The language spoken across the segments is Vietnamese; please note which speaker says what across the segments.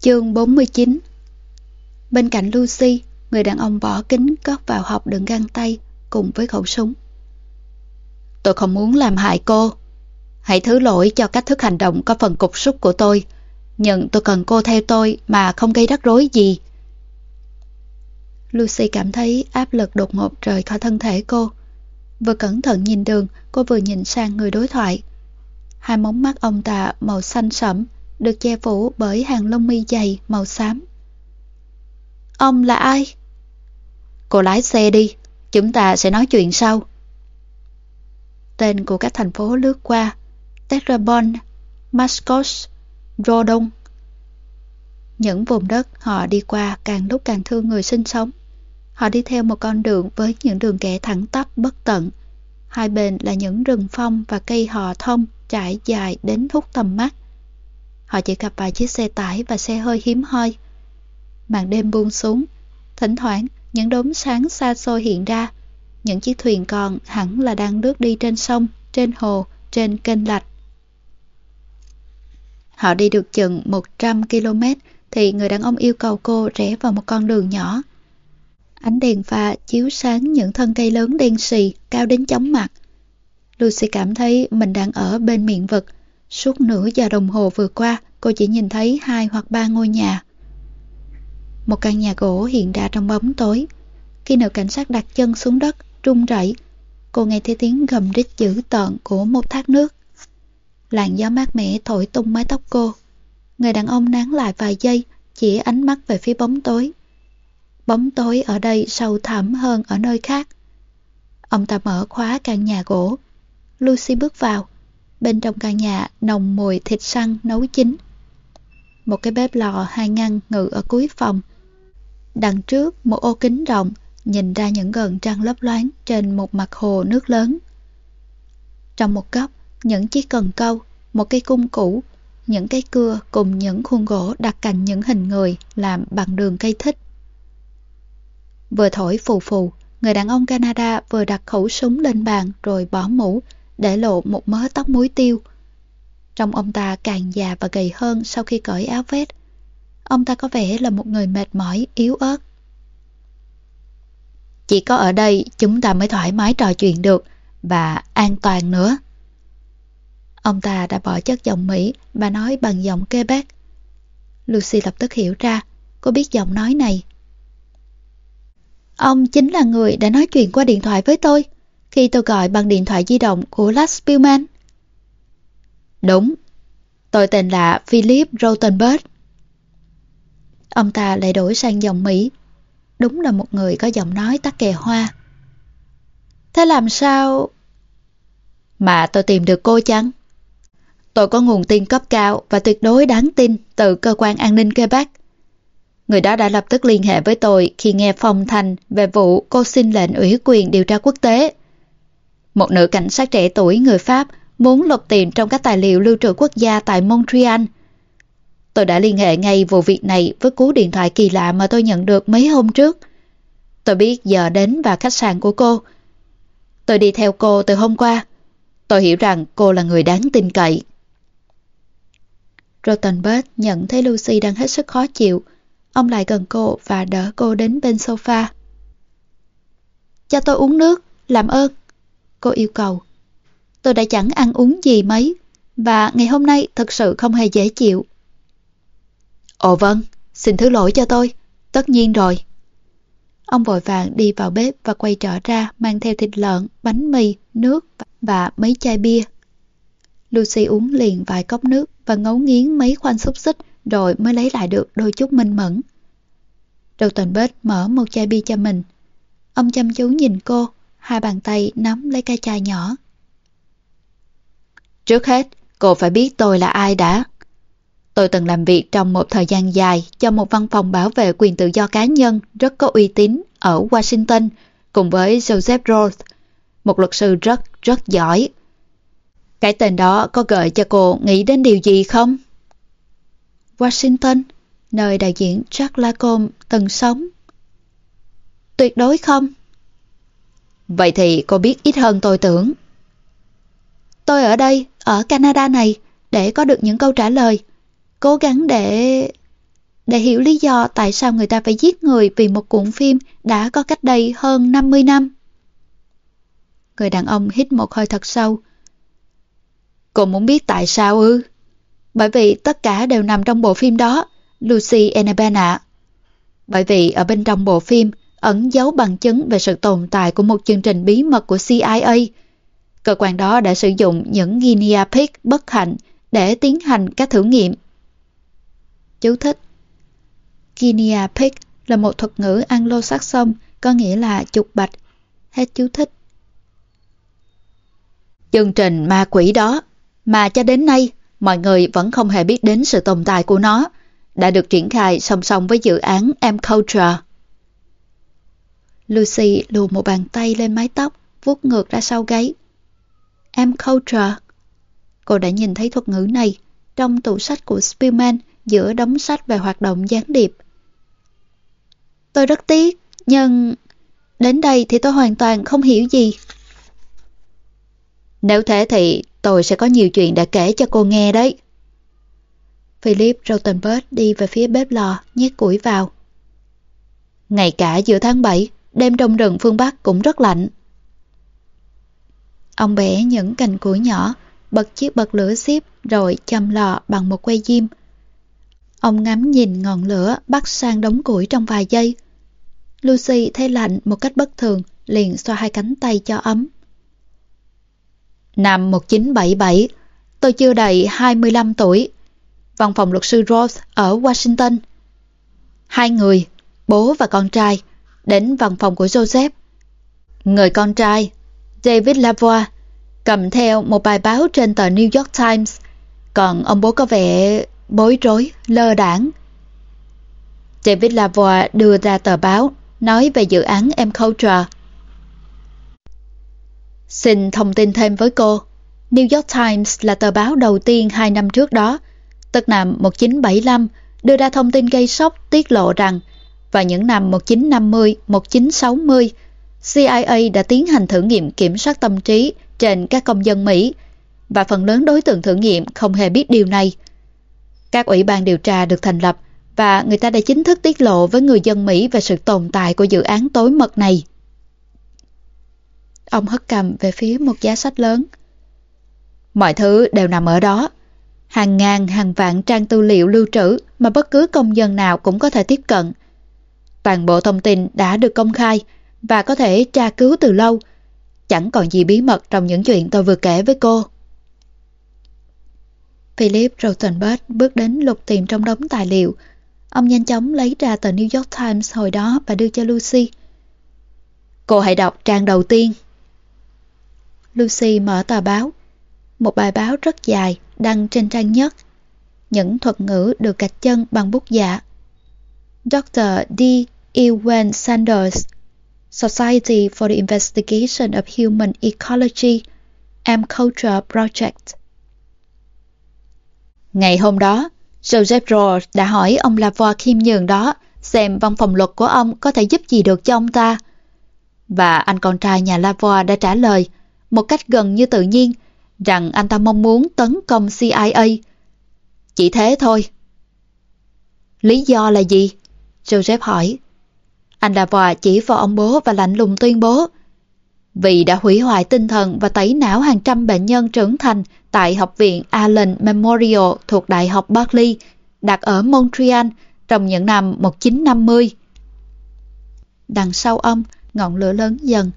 Speaker 1: Chương 49 Bên cạnh Lucy, người đàn ông bỏ kính cất vào hộp đựng găng tay cùng với khẩu súng. Tôi không muốn làm hại cô. Hãy thứ lỗi cho cách thức hành động có phần cục súc của tôi. Nhưng tôi cần cô theo tôi mà không gây rắc rối gì. Lucy cảm thấy áp lực đột ngột rời khỏi thân thể cô. Vừa cẩn thận nhìn đường, cô vừa nhìn sang người đối thoại. Hai móng mắt ông ta màu xanh sẫm, được che phủ bởi hàng lông mi dày màu xám. Ông là ai? Cô lái xe đi, chúng ta sẽ nói chuyện sau. Tên của các thành phố lướt qua, Terrebonne, Mascos, Rodon. Những vùng đất họ đi qua càng lúc càng thương người sinh sống. Họ đi theo một con đường với những đường kẻ thẳng tắp bất tận. Hai bên là những rừng phong và cây hò thông trải dài đến hút tầm mắt. Họ chỉ gặp vài chiếc xe tải và xe hơi hiếm hoi. Màn đêm buông xuống, thỉnh thoảng những đốm sáng xa xôi hiện ra. Những chiếc thuyền còn hẳn là đang lướt đi trên sông, trên hồ, trên kênh lạch. Họ đi được chừng 100 km thì người đàn ông yêu cầu cô rẽ vào một con đường nhỏ. Ánh đèn pha chiếu sáng những thân cây lớn đen xì cao đến chóng mặt. Lucy cảm thấy mình đang ở bên miệng vực. Suốt nửa giờ đồng hồ vừa qua, cô chỉ nhìn thấy hai hoặc ba ngôi nhà. Một căn nhà gỗ hiện ra trong bóng tối. Khi nữ cảnh sát đặt chân xuống đất, rung rẩy, cô nghe thấy tiếng gầm rít dữ tợn của một thác nước. Làn gió mát mẻ thổi tung mái tóc cô. Người đàn ông nán lại vài giây, chỉ ánh mắt về phía bóng tối. Bóng tối ở đây sâu thẳm hơn ở nơi khác. Ông ta mở khóa căn nhà gỗ. Lucy bước vào. Bên trong căn nhà nồng mùi thịt săn nấu chín. Một cái bếp lò hai ngăn ngự ở cuối phòng. Đằng trước một ô kính rộng nhìn ra những gần trăng lấp loáng trên một mặt hồ nước lớn. Trong một góc, những chiếc cần câu, một cây cung cũ, những cây cưa cùng những khuôn gỗ đặt cạnh những hình người làm bằng đường cây thích. Vừa thổi phù phù, người đàn ông Canada vừa đặt khẩu súng lên bàn rồi bỏ mũ, để lộ một mớ tóc muối tiêu. Trong ông ta càng già và gầy hơn sau khi cởi áo vest. Ông ta có vẻ là một người mệt mỏi, yếu ớt. Chỉ có ở đây chúng ta mới thoải mái trò chuyện được và an toàn nữa. Ông ta đã bỏ chất giọng Mỹ và nói bằng giọng Quebec. Lucy lập tức hiểu ra, cô biết giọng nói này. Ông chính là người đã nói chuyện qua điện thoại với tôi khi tôi gọi bằng điện thoại di động của Lars Spielman. Đúng, tôi tên là Philip Rothenberg. Ông ta lại đổi sang giọng Mỹ. Đúng là một người có giọng nói tắc kè hoa. Thế làm sao... Mà tôi tìm được cô chăng? Tôi có nguồn tin cấp cao và tuyệt đối đáng tin từ cơ quan an ninh Quebec. Người đó đã lập tức liên hệ với tôi khi nghe phong thành về vụ cô xin lệnh ủy quyền điều tra quốc tế. Một nữ cảnh sát trẻ tuổi người Pháp muốn lục tìm trong các tài liệu lưu trữ quốc gia tại Montreal. Tôi đã liên hệ ngay vụ việc này với cú điện thoại kỳ lạ mà tôi nhận được mấy hôm trước. Tôi biết giờ đến và khách sạn của cô. Tôi đi theo cô từ hôm qua. Tôi hiểu rằng cô là người đáng tin cậy. Rottenberg nhận thấy Lucy đang hết sức khó chịu. Ông lại gần cô và đỡ cô đến bên sofa. Cho tôi uống nước, làm ơn. Cô yêu cầu. Tôi đã chẳng ăn uống gì mấy, và ngày hôm nay thật sự không hề dễ chịu. Ồ vâng, xin thứ lỗi cho tôi, tất nhiên rồi. Ông vội vàng đi vào bếp và quay trở ra mang theo thịt lợn, bánh mì, nước và mấy chai bia. Lucy uống liền vài cốc nước và ngấu nghiến mấy khoanh xúc xích rồi mới lấy lại được đôi chút minh mẫn. Đầu tuần bết mở một chai bia cho mình. Ông chăm chú nhìn cô, hai bàn tay nắm lấy cái chai nhỏ. Trước hết, cô phải biết tôi là ai đã. Tôi từng làm việc trong một thời gian dài cho một văn phòng bảo vệ quyền tự do cá nhân rất có uy tín ở Washington cùng với Joseph Roth, một luật sư rất rất giỏi. Cái tên đó có gợi cho cô nghĩ đến điều gì không? Washington, nơi đại diện Jack Lacombe từng sống. Tuyệt đối không. Vậy thì cô biết ít hơn tôi tưởng. Tôi ở đây, ở Canada này, để có được những câu trả lời. Cố gắng để... để hiểu lý do tại sao người ta phải giết người vì một cuộn phim đã có cách đây hơn 50 năm. Người đàn ông hít một hơi thật sâu. Cô muốn biết tại sao ư? Bởi vì tất cả đều nằm trong bộ phim đó, Lucy Annabelle ạ. Bởi vì ở bên trong bộ phim ẩn giấu bằng chứng về sự tồn tại của một chương trình bí mật của CIA. Cơ quan đó đã sử dụng những guinea pig bất hạnh để tiến hành các thử nghiệm. Chú thích Guinea pig là một thuật ngữ Anglo-Saxon, có nghĩa là chuột bạch. Hết chú thích. Chương trình ma quỷ đó, mà cho đến nay, mọi người vẫn không hề biết đến sự tồn tại của nó, đã được triển khai song song với dự án M Culture. Lucy lùa một bàn tay lên mái tóc, vuốt ngược ra sau gáy. Em Culture. Cô đã nhìn thấy thuật ngữ này trong tủ sách của Spielman giữa đống sách về hoạt động gián điệp. Tôi rất tiếc, nhưng đến đây thì tôi hoàn toàn không hiểu gì. Nếu thế thì tôi sẽ có nhiều chuyện để kể cho cô nghe đấy. Philip Rottenberg đi về phía bếp lò, nhét củi vào. Ngày cả giữa tháng 7, đêm trong rừng phương Bắc cũng rất lạnh. Ông bẻ những cành củi nhỏ, bật chiếc bật lửa xếp rồi châm lò bằng một que diêm. Ông ngắm nhìn ngọn lửa bắt sang đống củi trong vài giây. Lucy thấy lạnh một cách bất thường, liền xoa hai cánh tay cho ấm. Năm 1977, tôi chưa đầy 25 tuổi. Văn phòng luật sư Ross ở Washington. Hai người, bố và con trai, đến văn phòng của Joseph. Người con trai, David Lavoie, cầm theo một bài báo trên tờ New York Times, còn ông bố có vẻ bối rối, lơ đảng. David Lavoie đưa ra tờ báo, nói về dự án M Culture. Xin thông tin thêm với cô, New York Times là tờ báo đầu tiên hai năm trước đó, tức năm 1975, đưa ra thông tin gây sốc tiết lộ rằng vào những năm 1950-1960, CIA đã tiến hành thử nghiệm kiểm soát tâm trí trên các công dân Mỹ và phần lớn đối tượng thử nghiệm không hề biết điều này. Các ủy ban điều tra được thành lập và người ta đã chính thức tiết lộ với người dân Mỹ về sự tồn tại của dự án tối mật này. Ông hất cầm về phía một giá sách lớn. Mọi thứ đều nằm ở đó. Hàng ngàn hàng vạn trang tư liệu lưu trữ mà bất cứ công dân nào cũng có thể tiếp cận. Toàn bộ thông tin đã được công khai và có thể tra cứu từ lâu. Chẳng còn gì bí mật trong những chuyện tôi vừa kể với cô. Philip Rothenberg bước đến lục tìm trong đống tài liệu. Ông nhanh chóng lấy ra tờ New York Times hồi đó và đưa cho Lucy. Cô hãy đọc trang đầu tiên. Lucy mở tờ báo. Một bài báo rất dài, đăng trên trang nhất. Những thuật ngữ được gạch chân bằng bút dạ. Dr. D. Ewan Sanders Society for the Investigation of Human Ecology and Culture Project Ngày hôm đó, Joseph Rohr đã hỏi ông Lavoie khiêm nhường đó xem văn phòng luật của ông có thể giúp gì được cho ông ta. Và anh con trai nhà Lavoie đã trả lời một cách gần như tự nhiên rằng anh ta mong muốn tấn công CIA. Chỉ thế thôi. Lý do là gì? Joseph hỏi. Anh Lavoie chỉ vào ông bố và lạnh lùng tuyên bố vì đã hủy hoại tinh thần và tẩy não hàng trăm bệnh nhân trưởng thành tại Học viện Allen Memorial thuộc Đại học Berkeley, đặt ở Montreal trong những năm 1950. Đằng sau ông, ngọn lửa lớn dần,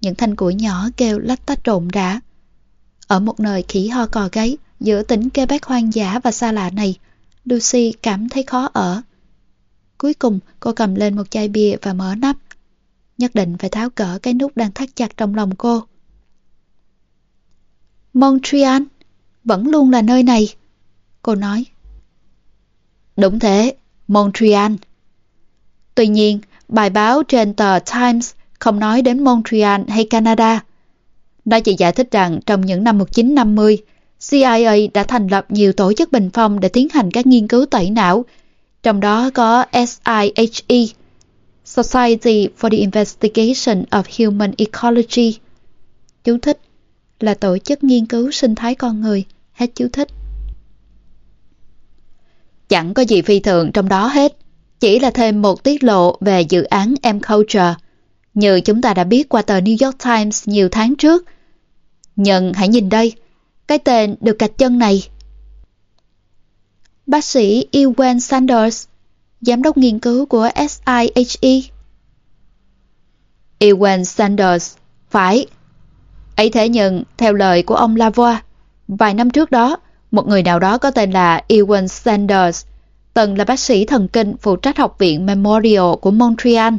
Speaker 1: những thanh củi nhỏ kêu lách tách rộn rã. Ở một nơi khỉ ho cò gáy, giữa tỉnh Quebec hoang dã và xa lạ này, Lucy cảm thấy khó ở. Cuối cùng, cô cầm lên một chai bia và mở nắp. Nhất định phải tháo cỡ cái nút đang thắt chặt trong lòng cô. Montreal vẫn luôn là nơi này, cô nói. Đúng thế, Montreal. Tuy nhiên, bài báo trên tờ Times không nói đến Montreal hay Canada. Nó chỉ giải thích rằng trong những năm 1950, CIA đã thành lập nhiều tổ chức bình phong để tiến hành các nghiên cứu tẩy não, trong đó có SIHE, Society for the Investigation of Human Ecology. Chú thích là tổ chức nghiên cứu sinh thái con người, hết chú thích. Chẳng có gì phi thường trong đó hết. chỉ là thêm một tiết lộ về dự án M Culture, như chúng ta đã biết qua tờ New York Times nhiều tháng trước. Nhưng hãy nhìn đây, cái tên được cạch chân này. Bác sĩ Ewan Sanders, giám đốc nghiên cứu của SIHE. Ewan Sanders, phải. ấy thế nhưng, theo lời của ông Lavoie, vài năm trước đó, một người nào đó có tên là Ewan Sanders, từng là bác sĩ thần kinh phụ trách học viện Memorial của Montreal.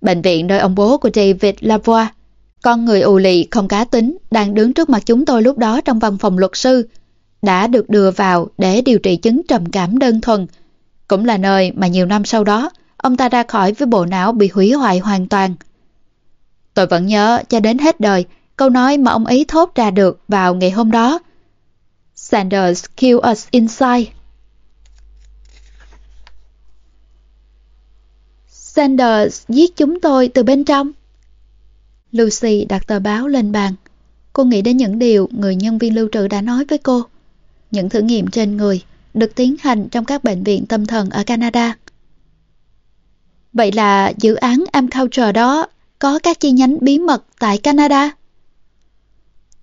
Speaker 1: Bệnh viện nơi ông bố của David Lavoie, con người ù lì không cá tính đang đứng trước mặt chúng tôi lúc đó trong văn phòng luật sư, đã được đưa vào để điều trị chứng trầm cảm đơn thuần. Cũng là nơi mà nhiều năm sau đó, ông ta ra khỏi với bộ não bị hủy hoại hoàn toàn. Tôi vẫn nhớ cho đến hết đời câu nói mà ông ấy thốt ra được vào ngày hôm đó. Sanders kill us inside. Sanders giết chúng tôi từ bên trong. Lucy đặt tờ báo lên bàn. Cô nghĩ đến những điều người nhân viên lưu trữ đã nói với cô. Những thử nghiệm trên người được tiến hành trong các bệnh viện tâm thần ở Canada. Vậy là dự án Amculture đó có các chi nhánh bí mật tại Canada?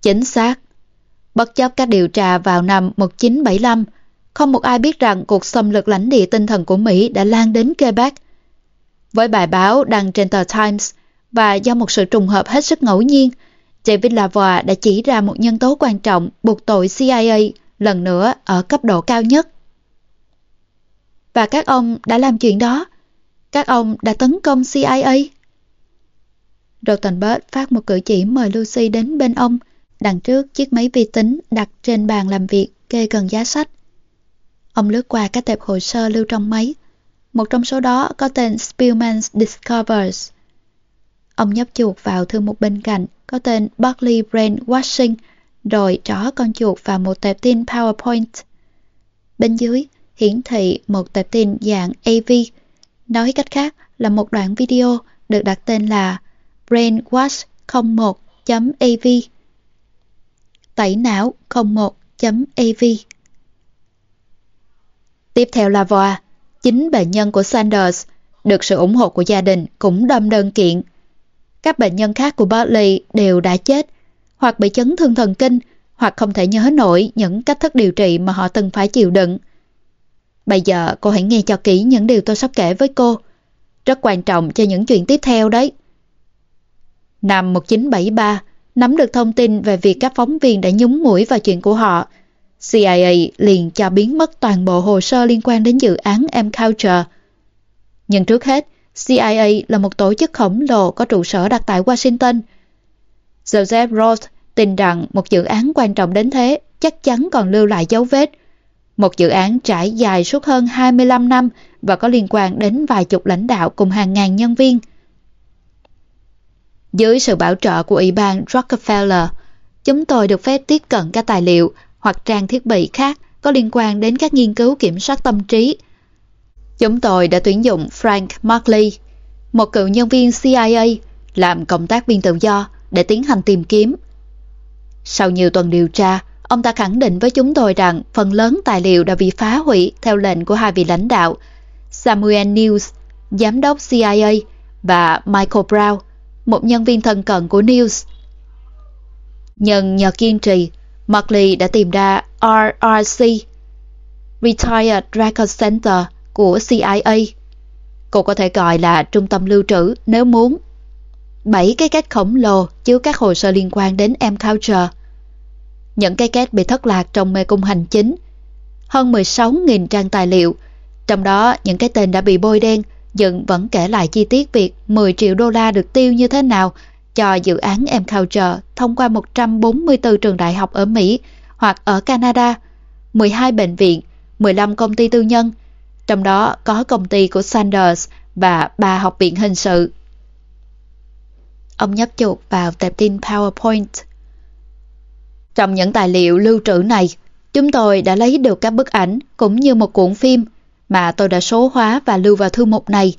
Speaker 1: Chính xác. Bất chấp các điều tra vào năm 1975, không một ai biết rằng cuộc xâm lược lãnh địa tinh thần của Mỹ đã lan đến Quebec. Với bài báo đăng trên tờ Times và do một sự trùng hợp hết sức ngẫu nhiên, David Lavoie đã chỉ ra một nhân tố quan trọng buộc tội CIA lần nữa ở cấp độ cao nhất. Và các ông đã làm chuyện đó. Các ông đã tấn công CIA. Rottenberg phát một cử chỉ mời Lucy đến bên ông, đằng trước chiếc máy vi tính đặt trên bàn làm việc kê gần giá sách. Ông lướt qua các tệp hồ sơ lưu trong máy. Một trong số đó có tên Spielman's Discovers. Ông nhấp chuột vào thư mục bên cạnh có tên Barkley Brainwashing, rồi trỏ con chuột vào một tệp tin PowerPoint. Bên dưới hiển thị một tệp tin dạng AV, nói cách khác là một đoạn video được đặt tên là Brainwash 01.av Tẩy não 01.av Tiếp theo là Voa, chính bệnh nhân của Sanders, được sự ủng hộ của gia đình cũng đâm đơn kiện. Các bệnh nhân khác của Bartley đều đã chết, hoặc bị chấn thương thần kinh, hoặc không thể nhớ nổi những cách thức điều trị mà họ từng phải chịu đựng. Bây giờ cô hãy nghe cho kỹ những điều tôi sắp kể với cô. Rất quan trọng cho những chuyện tiếp theo đấy. Năm 1973, nắm được thông tin về việc các phóng viên đã nhúng mũi vào chuyện của họ, CIA liền cho biến mất toàn bộ hồ sơ liên quan đến dự án M Culture. Nhưng trước hết, CIA là một tổ chức khổng lồ có trụ sở đặt tại Washington. Joseph Roth tin rằng một dự án quan trọng đến thế chắc chắn còn lưu lại dấu vết. Một dự án trải dài suốt hơn 25 năm và có liên quan đến vài chục lãnh đạo cùng hàng ngàn nhân viên. Dưới sự bảo trợ của Ủy ban Rockefeller, chúng tôi được phép tiếp cận các tài liệu hoặc trang thiết bị khác có liên quan đến các nghiên cứu kiểm soát tâm trí. Chúng tôi đã tuyển dụng Frank Markley, một cựu nhân viên CIA, làm công tác viên tự do để tiến hành tìm kiếm. Sau nhiều tuần điều tra, ông ta khẳng định với chúng tôi rằng phần lớn tài liệu đã bị phá hủy theo lệnh của hai vị lãnh đạo, Samuel News, giám đốc CIA, và Michael Brown, một nhân viên thân cận của News. Nhân nhờ kiên trì, Markley đã tìm ra RRC, Retired Record Center của CIA. Cô có thể gọi là trung tâm lưu trữ nếu muốn. Bảy cái két khổng lồ chứa các hồ sơ liên quan đến M Culture. Những cái két bị thất lạc trong mê cung hành chính. Hơn 16.000 trang tài liệu, trong đó những cái tên đã bị bôi đen dựng vẫn kể lại chi tiết việc 10 triệu đô la được tiêu như thế nào cho dự án M Culture thông qua 144 trường đại học ở Mỹ hoặc ở Canada, 12 bệnh viện, 15 công ty tư nhân, trong đó có công ty của Sanders và ba học viện hình sự. Ông nhấp chuột vào tệp tin PowerPoint. Trong những tài liệu lưu trữ này, chúng tôi đã lấy được các bức ảnh cũng như một cuộn phim mà tôi đã số hóa và lưu vào thư mục này.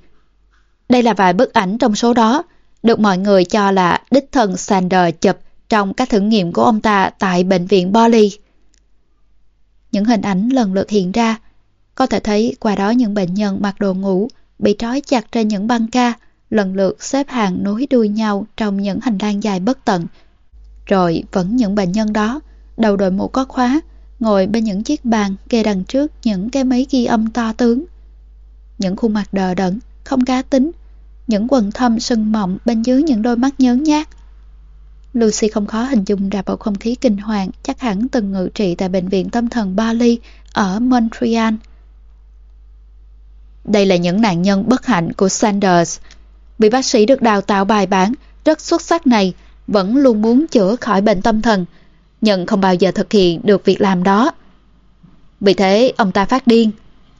Speaker 1: Đây là vài bức ảnh trong số đó, được mọi người cho là đích thân Sander chụp trong các thử nghiệm của ông ta tại bệnh viện Bali. Những hình ảnh lần lượt hiện ra, Có thể thấy qua đó những bệnh nhân mặc đồ ngủ bị trói chặt trên những băng ca, lần lượt xếp hàng nối đuôi nhau trong những hành lang dài bất tận. Rồi vẫn những bệnh nhân đó, đầu đội mũ có khóa, ngồi bên những chiếc bàn kê đằng trước những cái máy ghi âm to tướng. Những khuôn mặt đờ đẫn, không cá tính, những quần thâm sưng mọng bên dưới những đôi mắt nhớ nhát. Lucy không khó hình dung ra bầu không khí kinh hoàng chắc hẳn từng ngự trị tại bệnh viện tâm thần Bali ở Montreal. Đây là những nạn nhân bất hạnh của Sanders. Vị bác sĩ được đào tạo bài bản, rất xuất sắc này, vẫn luôn muốn chữa khỏi bệnh tâm thần, nhưng không bao giờ thực hiện được việc làm đó. Vì thế, ông ta phát điên.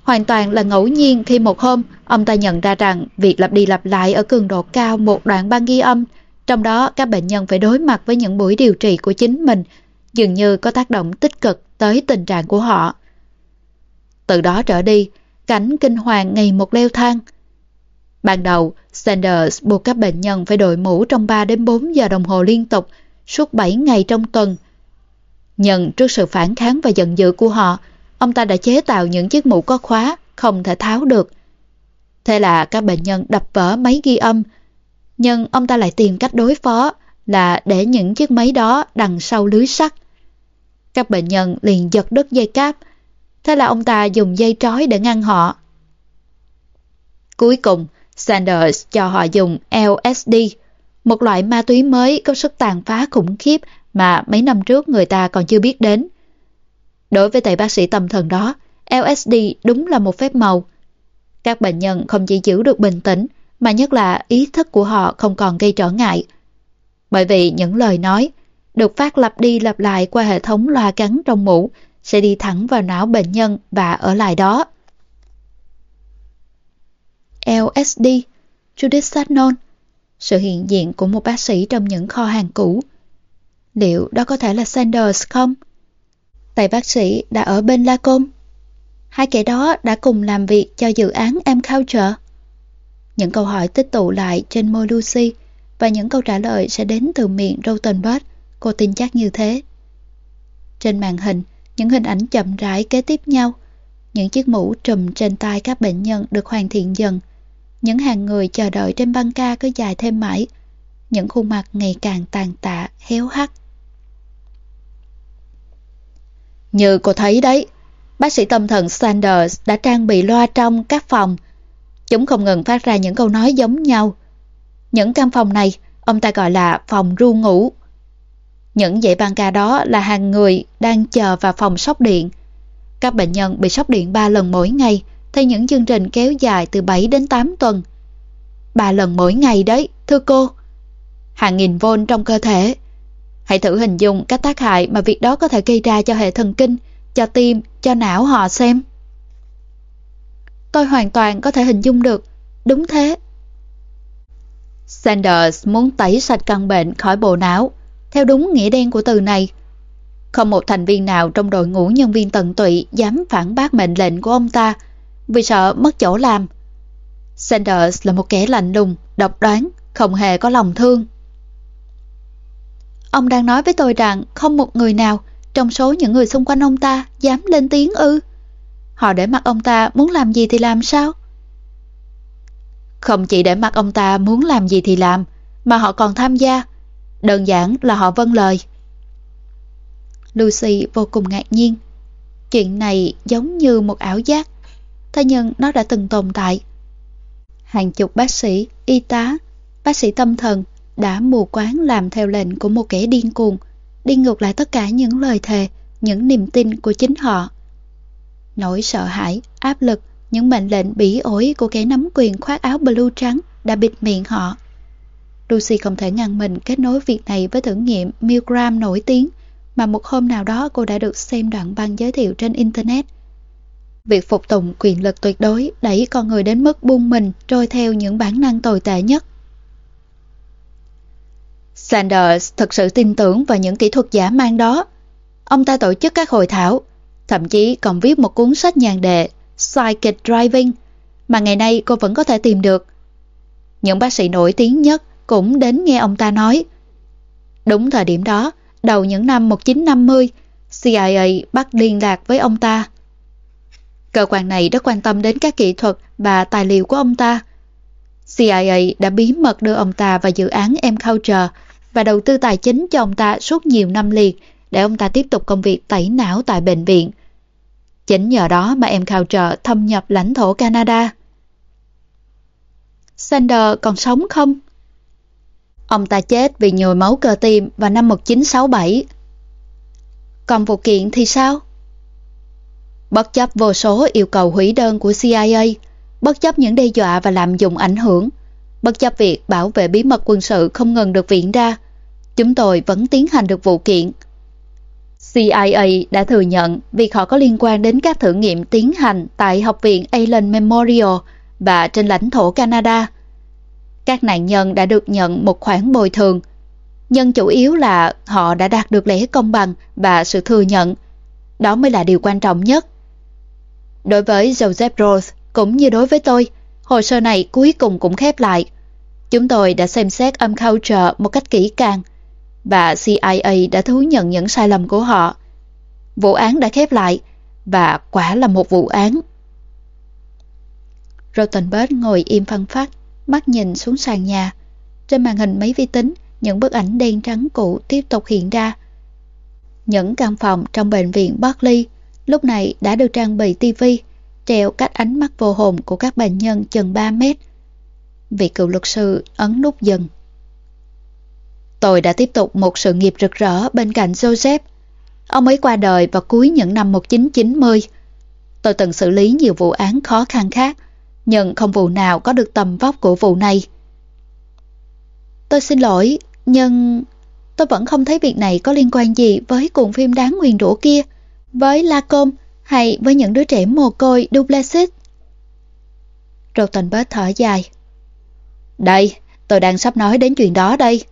Speaker 1: Hoàn toàn là ngẫu nhiên khi một hôm, ông ta nhận ra rằng việc lặp đi lặp lại ở cường độ cao một đoạn băng ghi âm, trong đó các bệnh nhân phải đối mặt với những buổi điều trị của chính mình, dường như có tác động tích cực tới tình trạng của họ. Từ đó trở đi, cảnh kinh hoàng ngày một leo thang. Ban đầu, Sanders buộc các bệnh nhân phải đội mũ trong 3 đến 4 giờ đồng hồ liên tục, suốt 7 ngày trong tuần. Nhận trước sự phản kháng và giận dữ của họ, ông ta đã chế tạo những chiếc mũ có khóa, không thể tháo được. Thế là các bệnh nhân đập vỡ máy ghi âm, nhưng ông ta lại tìm cách đối phó là để những chiếc máy đó đằng sau lưới sắt. Các bệnh nhân liền giật đứt dây cáp, thế là ông ta dùng dây trói để ngăn họ. Cuối cùng, Sanders cho họ dùng LSD, một loại ma túy mới có sức tàn phá khủng khiếp mà mấy năm trước người ta còn chưa biết đến. Đối với thầy bác sĩ tâm thần đó, LSD đúng là một phép màu. Các bệnh nhân không chỉ giữ được bình tĩnh, mà nhất là ý thức của họ không còn gây trở ngại. Bởi vì những lời nói được phát lặp đi lặp lại qua hệ thống loa cắn trong mũ sẽ đi thẳng vào não bệnh nhân và ở lại đó. LSD, Judistatinol, sự hiện diện của một bác sĩ trong những kho hàng cũ. Liệu đó có thể là Sanders không? Tại bác sĩ đã ở bên Lacombe. Hai kẻ đó đã cùng làm việc cho dự án M Culture. Những câu hỏi tích tụ lại trên môi Lucy và những câu trả lời sẽ đến từ miệng Rottenberg, cô tin chắc như thế. Trên màn hình, những hình ảnh chậm rãi kế tiếp nhau. Những chiếc mũ trùm trên tay các bệnh nhân được hoàn thiện dần. Những hàng người chờ đợi trên băng ca cứ dài thêm mãi. Những khuôn mặt ngày càng tàn tạ, héo hắt. Như cô thấy đấy, bác sĩ tâm thần Sanders đã trang bị loa trong các phòng. Chúng không ngừng phát ra những câu nói giống nhau. Những căn phòng này, ông ta gọi là phòng ru ngủ. Những dãy băng ca đó là hàng người đang chờ vào phòng sóc điện. Các bệnh nhân bị sóc điện 3 lần mỗi ngày, theo những chương trình kéo dài từ 7 đến 8 tuần. ba lần mỗi ngày đấy, thưa cô. Hàng nghìn vôn trong cơ thể. Hãy thử hình dung các tác hại mà việc đó có thể gây ra cho hệ thần kinh, cho tim, cho não họ xem. Tôi hoàn toàn có thể hình dung được. Đúng thế. Sanders muốn tẩy sạch căn bệnh khỏi bộ não, theo đúng nghĩa đen của từ này. Không một thành viên nào trong đội ngũ nhân viên tận tụy dám phản bác mệnh lệnh của ông ta vì sợ mất chỗ làm. Sanders là một kẻ lạnh lùng, độc đoán, không hề có lòng thương. Ông đang nói với tôi rằng không một người nào trong số những người xung quanh ông ta dám lên tiếng ư. Họ để mặc ông ta muốn làm gì thì làm sao? Không chỉ để mặc ông ta muốn làm gì thì làm, mà họ còn tham gia. Đơn giản là họ vâng lời. Lucy vô cùng ngạc nhiên. Chuyện này giống như một ảo giác. Thế nhưng nó đã từng tồn tại. Hàng chục bác sĩ, y tá, bác sĩ tâm thần đã mù quáng làm theo lệnh của một kẻ điên cuồng, đi ngược lại tất cả những lời thề, những niềm tin của chính họ. Nỗi sợ hãi, áp lực, những mệnh lệnh bỉ ổi của kẻ nắm quyền khoác áo blue trắng đã bịt miệng họ. Lucy không thể ngăn mình kết nối việc này với thử nghiệm Milgram nổi tiếng mà một hôm nào đó cô đã được xem đoạn băng giới thiệu trên Internet. Việc phục tùng quyền lực tuyệt đối đẩy con người đến mức buông mình trôi theo những bản năng tồi tệ nhất. Sanders thực sự tin tưởng vào những kỹ thuật giả mang đó. Ông ta tổ chức các hội thảo, thậm chí còn viết một cuốn sách nhàn đề Psychic Driving mà ngày nay cô vẫn có thể tìm được. Những bác sĩ nổi tiếng nhất cũng đến nghe ông ta nói. Đúng thời điểm đó, đầu những năm 1950, CIA bắt liên lạc với ông ta. Cơ quan này rất quan tâm đến các kỹ thuật và tài liệu của ông ta. CIA đã bí mật đưa ông ta vào dự án M Culture và đầu tư tài chính cho ông ta suốt nhiều năm liền để ông ta tiếp tục công việc tẩy não tại bệnh viện. Chính nhờ đó mà em Culture thâm nhập lãnh thổ Canada. Sander còn sống không? Ông ta chết vì nhồi máu cơ tim vào năm 1967. Còn vụ kiện thì sao? Bất chấp vô số yêu cầu hủy đơn của CIA, bất chấp những đe dọa và lạm dụng ảnh hưởng, bất chấp việc bảo vệ bí mật quân sự không ngừng được viện ra, chúng tôi vẫn tiến hành được vụ kiện. CIA đã thừa nhận việc họ có liên quan đến các thử nghiệm tiến hành tại Học viện Allen Memorial và trên lãnh thổ Canada. Các nạn nhân đã được nhận một khoản bồi thường, nhưng chủ yếu là họ đã đạt được lẽ công bằng và sự thừa nhận. Đó mới là điều quan trọng nhất. Đối với Joseph Rose cũng như đối với tôi, hồ sơ này cuối cùng cũng khép lại. Chúng tôi đã xem xét âm culture một cách kỹ càng và CIA đã thú nhận những sai lầm của họ. Vụ án đã khép lại và quả là một vụ án. Rottenberg ngồi im phân phát, mắt nhìn xuống sàn nhà. Trên màn hình máy vi tính, những bức ảnh đen trắng cũ tiếp tục hiện ra. Những căn phòng trong bệnh viện Berkeley lúc này đã được trang bị tivi treo cách ánh mắt vô hồn của các bệnh nhân chừng 3 mét. Vị cựu luật sư ấn nút dần. Tôi đã tiếp tục một sự nghiệp rực rỡ bên cạnh Joseph. Ông ấy qua đời vào cuối những năm 1990. Tôi từng xử lý nhiều vụ án khó khăn khác, nhưng không vụ nào có được tầm vóc của vụ này. Tôi xin lỗi, nhưng tôi vẫn không thấy việc này có liên quan gì với cuộn phim đáng nguyền rủa kia, với Lacombe hay với những đứa trẻ mồ côi Duplessis. Rottenberg thở dài. Đây, tôi đang sắp nói đến chuyện đó đây.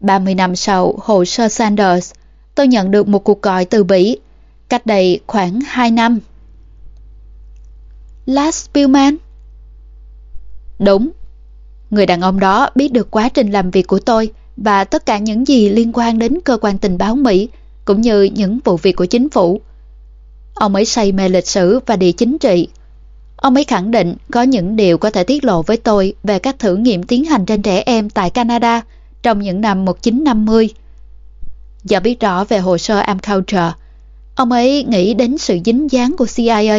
Speaker 1: 30 năm sau hồ sơ Sanders, tôi nhận được một cuộc gọi từ Bỉ, cách đây khoảng 2 năm. Lars Spielman Đúng, người đàn ông đó biết được quá trình làm việc của tôi và tất cả những gì liên quan đến cơ quan tình báo Mỹ, cũng như những vụ việc của chính phủ. Ông ấy say mê lịch sử và địa chính trị. Ông ấy khẳng định có những điều có thể tiết lộ với tôi về các thử nghiệm tiến hành trên trẻ em tại Canada trong những năm 1950. Do biết rõ về hồ sơ Amculture, ông ấy nghĩ đến sự dính dáng của CIA.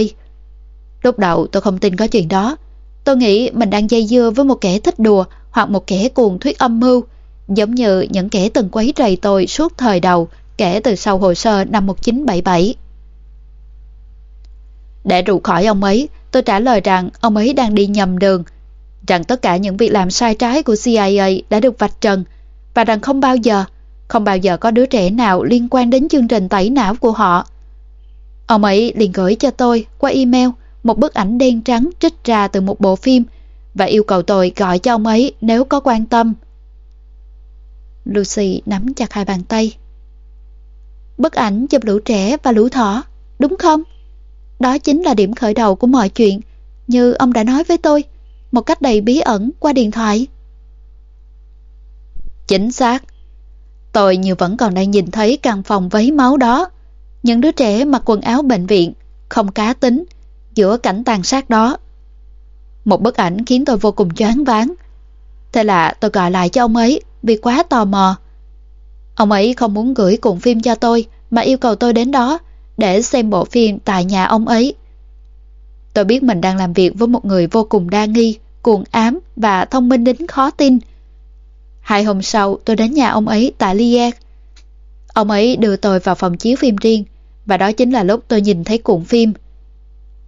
Speaker 1: Lúc đầu tôi không tin có chuyện đó. Tôi nghĩ mình đang dây dưa với một kẻ thích đùa hoặc một kẻ cuồng thuyết âm mưu, giống như những kẻ từng quấy rầy tôi suốt thời đầu kể từ sau hồ sơ năm 1977. Để rụ khỏi ông ấy, tôi trả lời rằng ông ấy đang đi nhầm đường, rằng tất cả những việc làm sai trái của CIA đã được vạch trần và rằng không bao giờ, không bao giờ có đứa trẻ nào liên quan đến chương trình tẩy não của họ. Ông ấy liền gửi cho tôi qua email một bức ảnh đen trắng trích ra từ một bộ phim và yêu cầu tôi gọi cho ông ấy nếu có quan tâm. Lucy nắm chặt hai bàn tay. Bức ảnh chụp lũ trẻ và lũ thỏ, đúng không? Đó chính là điểm khởi đầu của mọi chuyện, như ông đã nói với tôi, một cách đầy bí ẩn qua điện thoại. Chính xác. Tôi như vẫn còn đang nhìn thấy căn phòng vấy máu đó. Những đứa trẻ mặc quần áo bệnh viện, không cá tính, giữa cảnh tàn sát đó. Một bức ảnh khiến tôi vô cùng choáng váng. Thế là tôi gọi lại cho ông ấy vì quá tò mò. Ông ấy không muốn gửi cuộn phim cho tôi mà yêu cầu tôi đến đó để xem bộ phim tại nhà ông ấy. Tôi biết mình đang làm việc với một người vô cùng đa nghi, cuồng ám và thông minh đến khó tin. Hai hôm sau tôi đến nhà ông ấy tại Liège. Ông ấy đưa tôi vào phòng chiếu phim riêng và đó chính là lúc tôi nhìn thấy cuộn phim.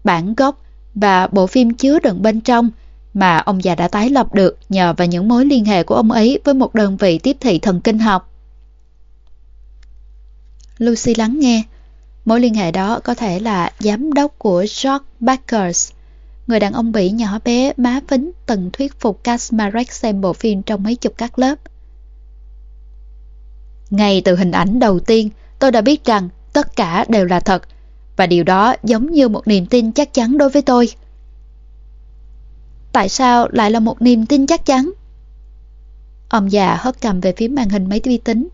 Speaker 1: Bản gốc và bộ phim chứa đựng bên trong mà ông già đã tái lập được nhờ vào những mối liên hệ của ông ấy với một đơn vị tiếp thị thần kinh học. Lucy lắng nghe. Mối liên hệ đó có thể là giám đốc của George Backers, người đàn ông Bỉ nhỏ bé má phính từng thuyết phục Kasmarek xem bộ phim trong mấy chục các lớp. Ngay từ hình ảnh đầu tiên, tôi đã biết rằng tất cả đều là thật, và điều đó giống như một niềm tin chắc chắn đối với tôi. Tại sao lại là một niềm tin chắc chắn? Ông già hất cầm về phía màn hình máy vi tính.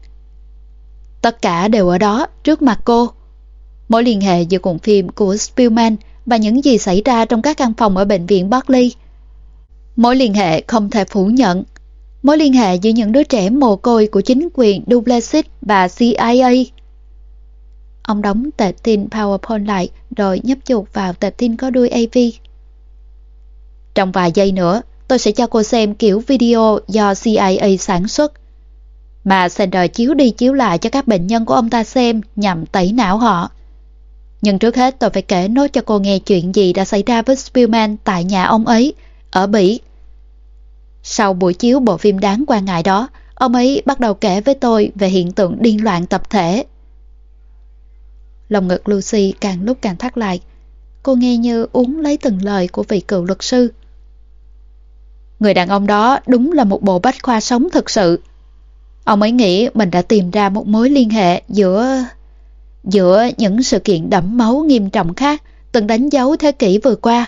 Speaker 1: Tất cả đều ở đó, trước mặt cô. Mối liên hệ giữa cuộn phim của Spielman và những gì xảy ra trong các căn phòng ở bệnh viện Berkeley. Mối liên hệ không thể phủ nhận. Mối liên hệ giữa những đứa trẻ mồ côi của chính quyền Duplessis và CIA. Ông đóng tệp tin PowerPoint lại rồi nhấp chuột vào tệp tin có đuôi AV. Trong vài giây nữa, tôi sẽ cho cô xem kiểu video do CIA sản xuất. Mà Sanders chiếu đi chiếu lại cho các bệnh nhân của ông ta xem nhằm tẩy não họ. Nhưng trước hết tôi phải kể nốt cho cô nghe chuyện gì đã xảy ra với Spielman tại nhà ông ấy, ở Bỉ. Sau buổi chiếu bộ phim đáng quan ngại đó, ông ấy bắt đầu kể với tôi về hiện tượng điên loạn tập thể. Lòng ngực Lucy càng lúc càng thắt lại. Cô nghe như uống lấy từng lời của vị cựu luật sư. Người đàn ông đó đúng là một bộ bách khoa sống thực sự. Ông ấy nghĩ mình đã tìm ra một mối liên hệ giữa... giữa những sự kiện đẫm máu nghiêm trọng khác từng đánh dấu thế kỷ vừa qua.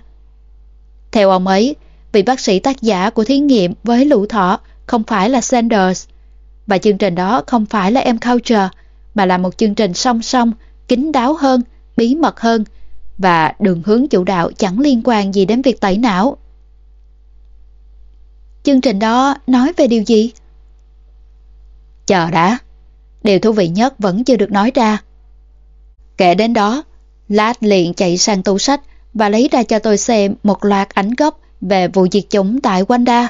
Speaker 1: Theo ông ấy, vị bác sĩ tác giả của thí nghiệm với lũ thỏ không phải là Sanders, và chương trình đó không phải là em Culture, mà là một chương trình song song, kín đáo hơn, bí mật hơn, và đường hướng chủ đạo chẳng liên quan gì đến việc tẩy não. Chương trình đó nói về điều gì? Chờ đã, điều thú vị nhất vẫn chưa được nói ra. Kể đến đó, Lát liền chạy sang tủ sách và lấy ra cho tôi xem một loạt ảnh gốc về vụ diệt chủng tại Wanda.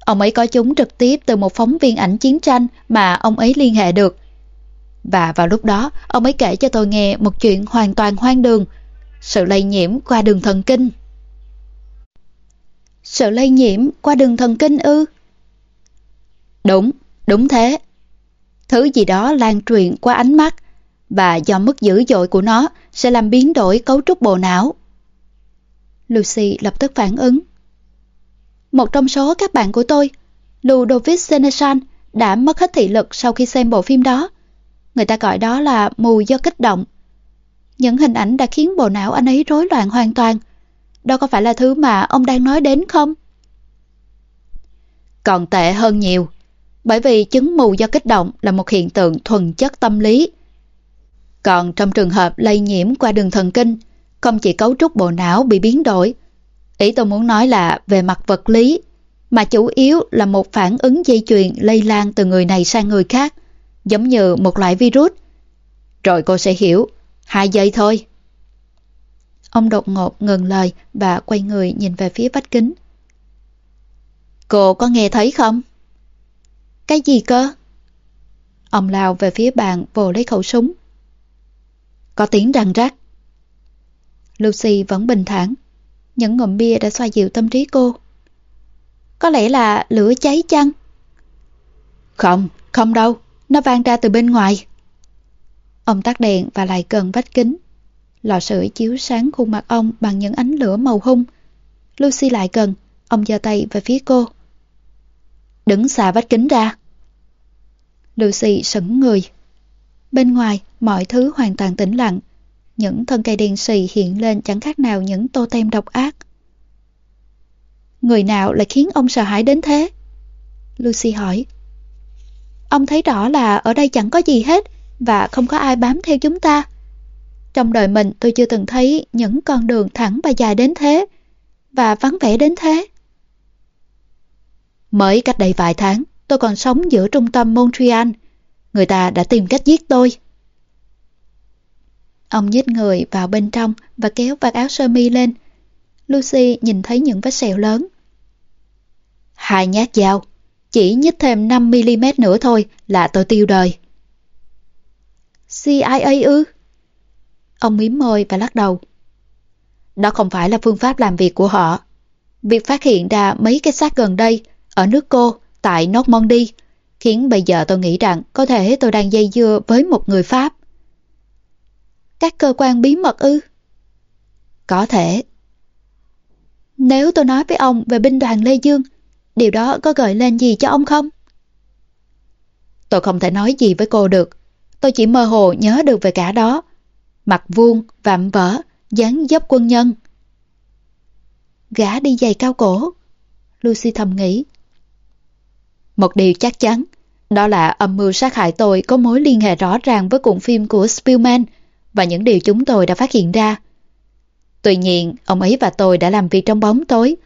Speaker 1: Ông ấy có chúng trực tiếp từ một phóng viên ảnh chiến tranh mà ông ấy liên hệ được. Và vào lúc đó, ông ấy kể cho tôi nghe một chuyện hoàn toàn hoang đường, sự lây nhiễm qua đường thần kinh. Sự lây nhiễm qua đường thần kinh ư? Đúng, đúng thế. Thứ gì đó lan truyền qua ánh mắt và do mức dữ dội của nó sẽ làm biến đổi cấu trúc bộ não. Lucy lập tức phản ứng. Một trong số các bạn của tôi, Ludovic Senesan, đã mất hết thị lực sau khi xem bộ phim đó. Người ta gọi đó là mù do kích động. Những hình ảnh đã khiến bộ não anh ấy rối loạn hoàn toàn. Đó có phải là thứ mà ông đang nói đến không? Còn tệ hơn nhiều, bởi vì chứng mù do kích động là một hiện tượng thuần chất tâm lý. Còn trong trường hợp lây nhiễm qua đường thần kinh, không chỉ cấu trúc bộ não bị biến đổi. Ý tôi muốn nói là về mặt vật lý, mà chủ yếu là một phản ứng dây chuyền lây lan từ người này sang người khác, giống như một loại virus. Rồi cô sẽ hiểu, hai giây thôi. Ông đột ngột ngừng lời và quay người nhìn về phía vách kính. Cô có nghe thấy không? Cái gì cơ? Ông lao về phía bàn vồ lấy khẩu súng. Có tiếng răng rắc. Lucy vẫn bình thản. Những ngụm bia đã xoa dịu tâm trí cô. Có lẽ là lửa cháy chăng? Không, không đâu. Nó vang ra từ bên ngoài. Ông tắt đèn và lại gần vách kính. Lò sưởi chiếu sáng khuôn mặt ông bằng những ánh lửa màu hung. Lucy lại gần, ông giơ tay về phía cô. Đứng xa vách kính ra. Lucy sững người. Bên ngoài, mọi thứ hoàn toàn tĩnh lặng. Những thân cây đen xì hiện lên chẳng khác nào những tô tem độc ác. Người nào lại khiến ông sợ hãi đến thế? Lucy hỏi. Ông thấy rõ là ở đây chẳng có gì hết và không có ai bám theo chúng ta. Trong đời mình tôi chưa từng thấy những con đường thẳng và dài đến thế và vắng vẻ đến thế. Mới cách đây vài tháng, tôi còn sống giữa trung tâm Montreal. Người ta đã tìm cách giết tôi. Ông nhích người vào bên trong và kéo vạt áo sơ mi lên. Lucy nhìn thấy những vết sẹo lớn. Hai nhát dao, chỉ nhích thêm 5mm nữa thôi là tôi tiêu đời. CIA ư? Ông miếm môi và lắc đầu. Đó không phải là phương pháp làm việc của họ. Việc phát hiện ra mấy cái xác gần đây, ở nước cô, tại Normandy, khiến bây giờ tôi nghĩ rằng có thể tôi đang dây dưa với một người Pháp. Các cơ quan bí mật ư? Có thể. Nếu tôi nói với ông về binh đoàn Lê Dương, điều đó có gợi lên gì cho ông không? Tôi không thể nói gì với cô được. Tôi chỉ mơ hồ nhớ được về cả đó. Mặt vuông, vạm vỡ, dáng dấp quân nhân. Gã đi giày cao cổ. Lucy thầm nghĩ. Một điều chắc chắn, đó là âm mưu sát hại tôi có mối liên hệ rõ ràng với cuộn phim của Spielman và những điều chúng tôi đã phát hiện ra. Tuy nhiên, ông ấy và tôi đã làm việc trong bóng tối.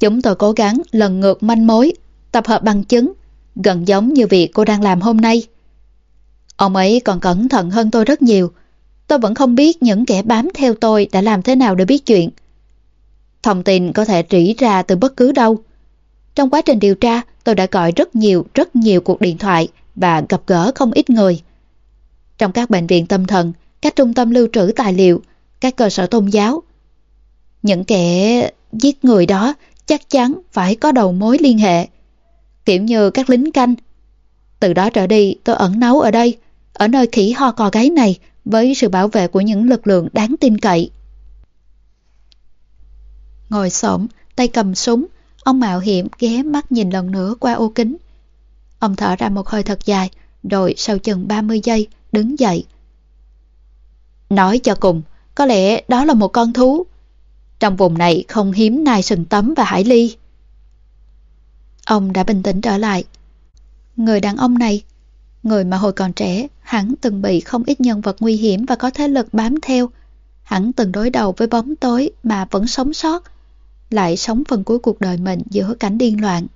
Speaker 1: Chúng tôi cố gắng lần ngược manh mối, tập hợp bằng chứng, gần giống như việc cô đang làm hôm nay. Ông ấy còn cẩn thận hơn tôi rất nhiều. Tôi vẫn không biết những kẻ bám theo tôi đã làm thế nào để biết chuyện. Thông tin có thể rỉ ra từ bất cứ đâu. Trong quá trình điều tra, tôi đã gọi rất nhiều, rất nhiều cuộc điện thoại và gặp gỡ không ít người. Trong các bệnh viện tâm thần, các trung tâm lưu trữ tài liệu, các cơ sở tôn giáo. Những kẻ giết người đó chắc chắn phải có đầu mối liên hệ. Kiểu như các lính canh. Từ đó trở đi tôi ẩn náu ở đây, ở nơi khỉ ho cò gáy này với sự bảo vệ của những lực lượng đáng tin cậy. Ngồi xổm, tay cầm súng, ông mạo hiểm ghé mắt nhìn lần nữa qua ô kính. Ông thở ra một hơi thật dài, rồi sau chừng 30 giây, đứng dậy. Nói cho cùng, có lẽ đó là một con thú. Trong vùng này không hiếm nai sừng tấm và hải ly. Ông đã bình tĩnh trở lại. Người đàn ông này, người mà hồi còn trẻ, hắn từng bị không ít nhân vật nguy hiểm và có thế lực bám theo. Hắn từng đối đầu với bóng tối mà vẫn sống sót, lại sống phần cuối cuộc đời mình giữa cảnh điên loạn.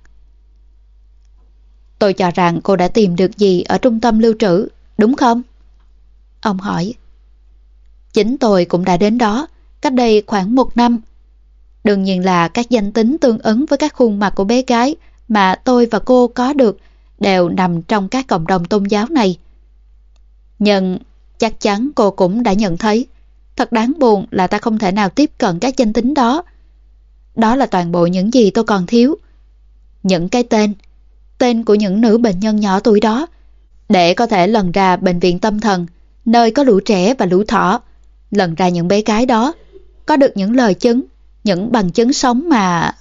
Speaker 1: Tôi cho rằng cô đã tìm được gì ở trung tâm lưu trữ, đúng không? Ông hỏi. Chính tôi cũng đã đến đó, cách đây khoảng một năm. Đương nhiên là các danh tính tương ứng với các khuôn mặt của bé gái mà tôi và cô có được đều nằm trong các cộng đồng tôn giáo này. Nhưng chắc chắn cô cũng đã nhận thấy, thật đáng buồn là ta không thể nào tiếp cận các danh tính đó. Đó là toàn bộ những gì tôi còn thiếu. Những cái tên, tên của những nữ bệnh nhân nhỏ tuổi đó, để có thể lần ra bệnh viện tâm thần, nơi có lũ trẻ và lũ thỏ, lần ra những bé gái đó, có được những lời chứng, những bằng chứng sống mà...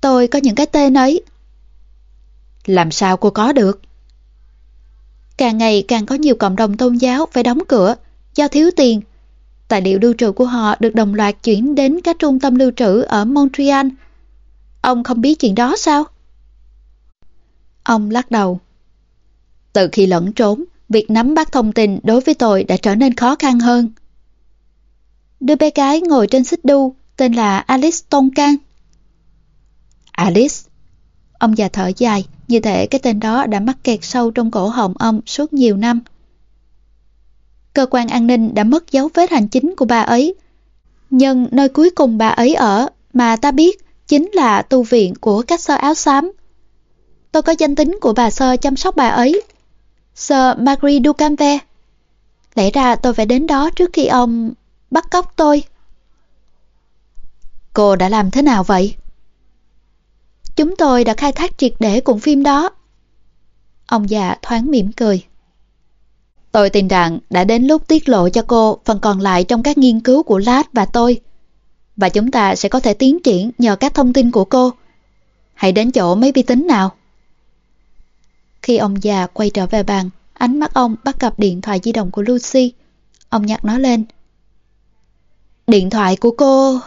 Speaker 1: Tôi có những cái tên ấy. Làm sao cô có được? Càng ngày càng có nhiều cộng đồng tôn giáo phải đóng cửa do thiếu tiền. Tài liệu lưu trữ của họ được đồng loạt chuyển đến các trung tâm lưu trữ ở Montreal. Ông không biết chuyện đó sao? Ông lắc đầu. Từ khi lẫn trốn, việc nắm bắt thông tin đối với tôi đã trở nên khó khăn hơn. Đứa bé gái ngồi trên xích đu tên là Alice Tonkan. Alice? Ông già thở dài, như thể cái tên đó đã mắc kẹt sâu trong cổ họng ông suốt nhiều năm. Cơ quan an ninh đã mất dấu vết hành chính của bà ấy. Nhưng nơi cuối cùng bà ấy ở mà ta biết chính là tu viện của các sơ áo xám. Tôi có danh tính của bà sơ chăm sóc bà ấy. sơ Marie Ducamve. Lẽ ra tôi phải đến đó trước khi ông bắt cóc tôi. Cô đã làm thế nào vậy? Chúng tôi đã khai thác triệt để cuộn phim đó. Ông già thoáng mỉm cười. Tôi tin rằng đã đến lúc tiết lộ cho cô phần còn lại trong các nghiên cứu của Lát và tôi. Và chúng ta sẽ có thể tiến triển nhờ các thông tin của cô. Hãy đến chỗ mấy vi tính nào. Khi ông già quay trở về bàn, ánh mắt ông bắt gặp điện thoại di động của Lucy. Ông nhặt nó lên. Điện thoại của cô...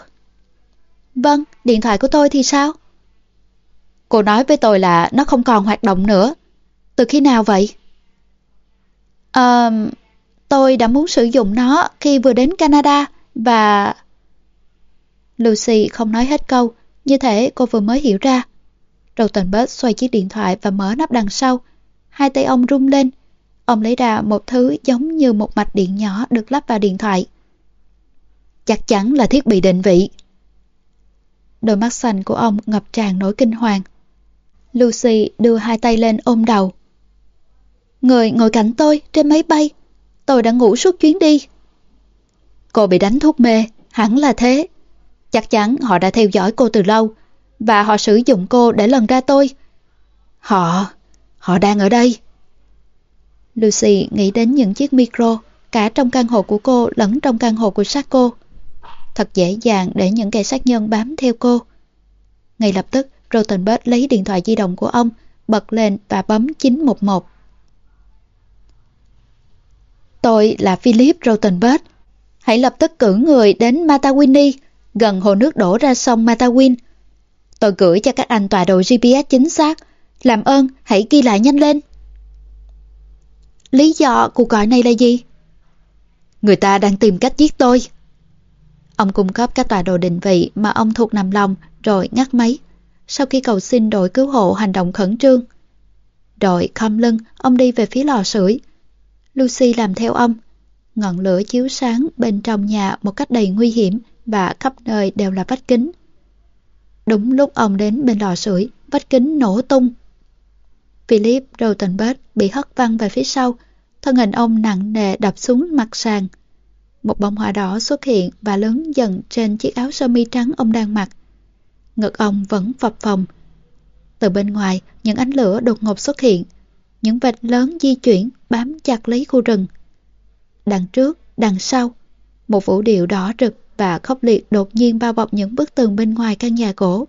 Speaker 1: Vâng, điện thoại của tôi thì sao? Cô nói với tôi là nó không còn hoạt động nữa. Từ khi nào vậy? À, tôi đã muốn sử dụng nó khi vừa đến Canada và... Lucy không nói hết câu, như thể cô vừa mới hiểu ra. Rottenberg xoay chiếc điện thoại và mở nắp đằng sau. Hai tay ông rung lên. Ông lấy ra một thứ giống như một mạch điện nhỏ được lắp vào điện thoại. Chắc chắn là thiết bị định vị. Đôi mắt xanh của ông ngập tràn nỗi kinh hoàng. Lucy đưa hai tay lên ôm đầu. Người ngồi cạnh tôi trên máy bay. Tôi đã ngủ suốt chuyến đi. Cô bị đánh thuốc mê, hẳn là thế. Chắc chắn họ đã theo dõi cô từ lâu và họ sử dụng cô để lần ra tôi. Họ, họ đang ở đây. Lucy nghĩ đến những chiếc micro cả trong căn hộ của cô lẫn trong căn hộ của Sako. Thật dễ dàng để những kẻ sát nhân bám theo cô. Ngay lập tức, Rottenberg lấy điện thoại di động của ông, bật lên và bấm 911. Tôi là Philip Rotenberg. Hãy lập tức cử người đến Matawini, gần hồ nước đổ ra sông Matawin. Tôi gửi cho các anh tọa độ GPS chính xác. Làm ơn, hãy ghi lại nhanh lên. Lý do cuộc gọi này là gì? Người ta đang tìm cách giết tôi. Ông cung cấp các tọa đồ định vị mà ông thuộc nằm lòng rồi ngắt máy. Sau khi cầu xin đội cứu hộ hành động khẩn trương. Đội khom lưng, ông đi về phía lò sưởi. Lucy làm theo ông. Ngọn lửa chiếu sáng bên trong nhà một cách đầy nguy hiểm và khắp nơi đều là vách kính. Đúng lúc ông đến bên lò sưởi, vách kính nổ tung. Philip Rothenberg bị hất văng về phía sau, thân hình ông nặng nề đập xuống mặt sàn. Một bông hoa đỏ xuất hiện và lớn dần trên chiếc áo sơ mi trắng ông đang mặc. Ngực ông vẫn phập phồng. Từ bên ngoài, những ánh lửa đột ngột xuất hiện. Những vệt lớn di chuyển bám chặt lấy khu rừng. Đằng trước, đằng sau, một vũ điệu đỏ rực và khốc liệt đột nhiên bao bọc những bức tường bên ngoài căn nhà gỗ.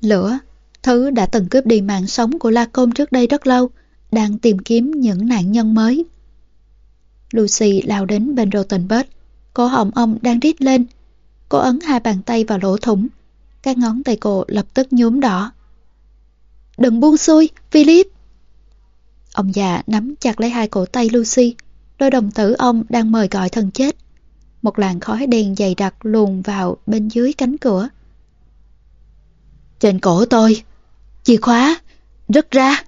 Speaker 1: Lửa, thứ đã từng cướp đi mạng sống của La Côn trước đây rất lâu, đang tìm kiếm những nạn nhân mới. Lucy lao đến bên Rottenberg, cổ họng ông đang rít lên. Cô ấn hai bàn tay vào lỗ thủng, các ngón tay cô lập tức nhuốm đỏ. Đừng buông xuôi, Philip! Ông già nắm chặt lấy hai cổ tay Lucy, đôi đồng tử ông đang mời gọi thần chết. Một làn khói đen dày đặc luồn vào bên dưới cánh cửa. Trên cổ tôi, chìa khóa, rứt ra.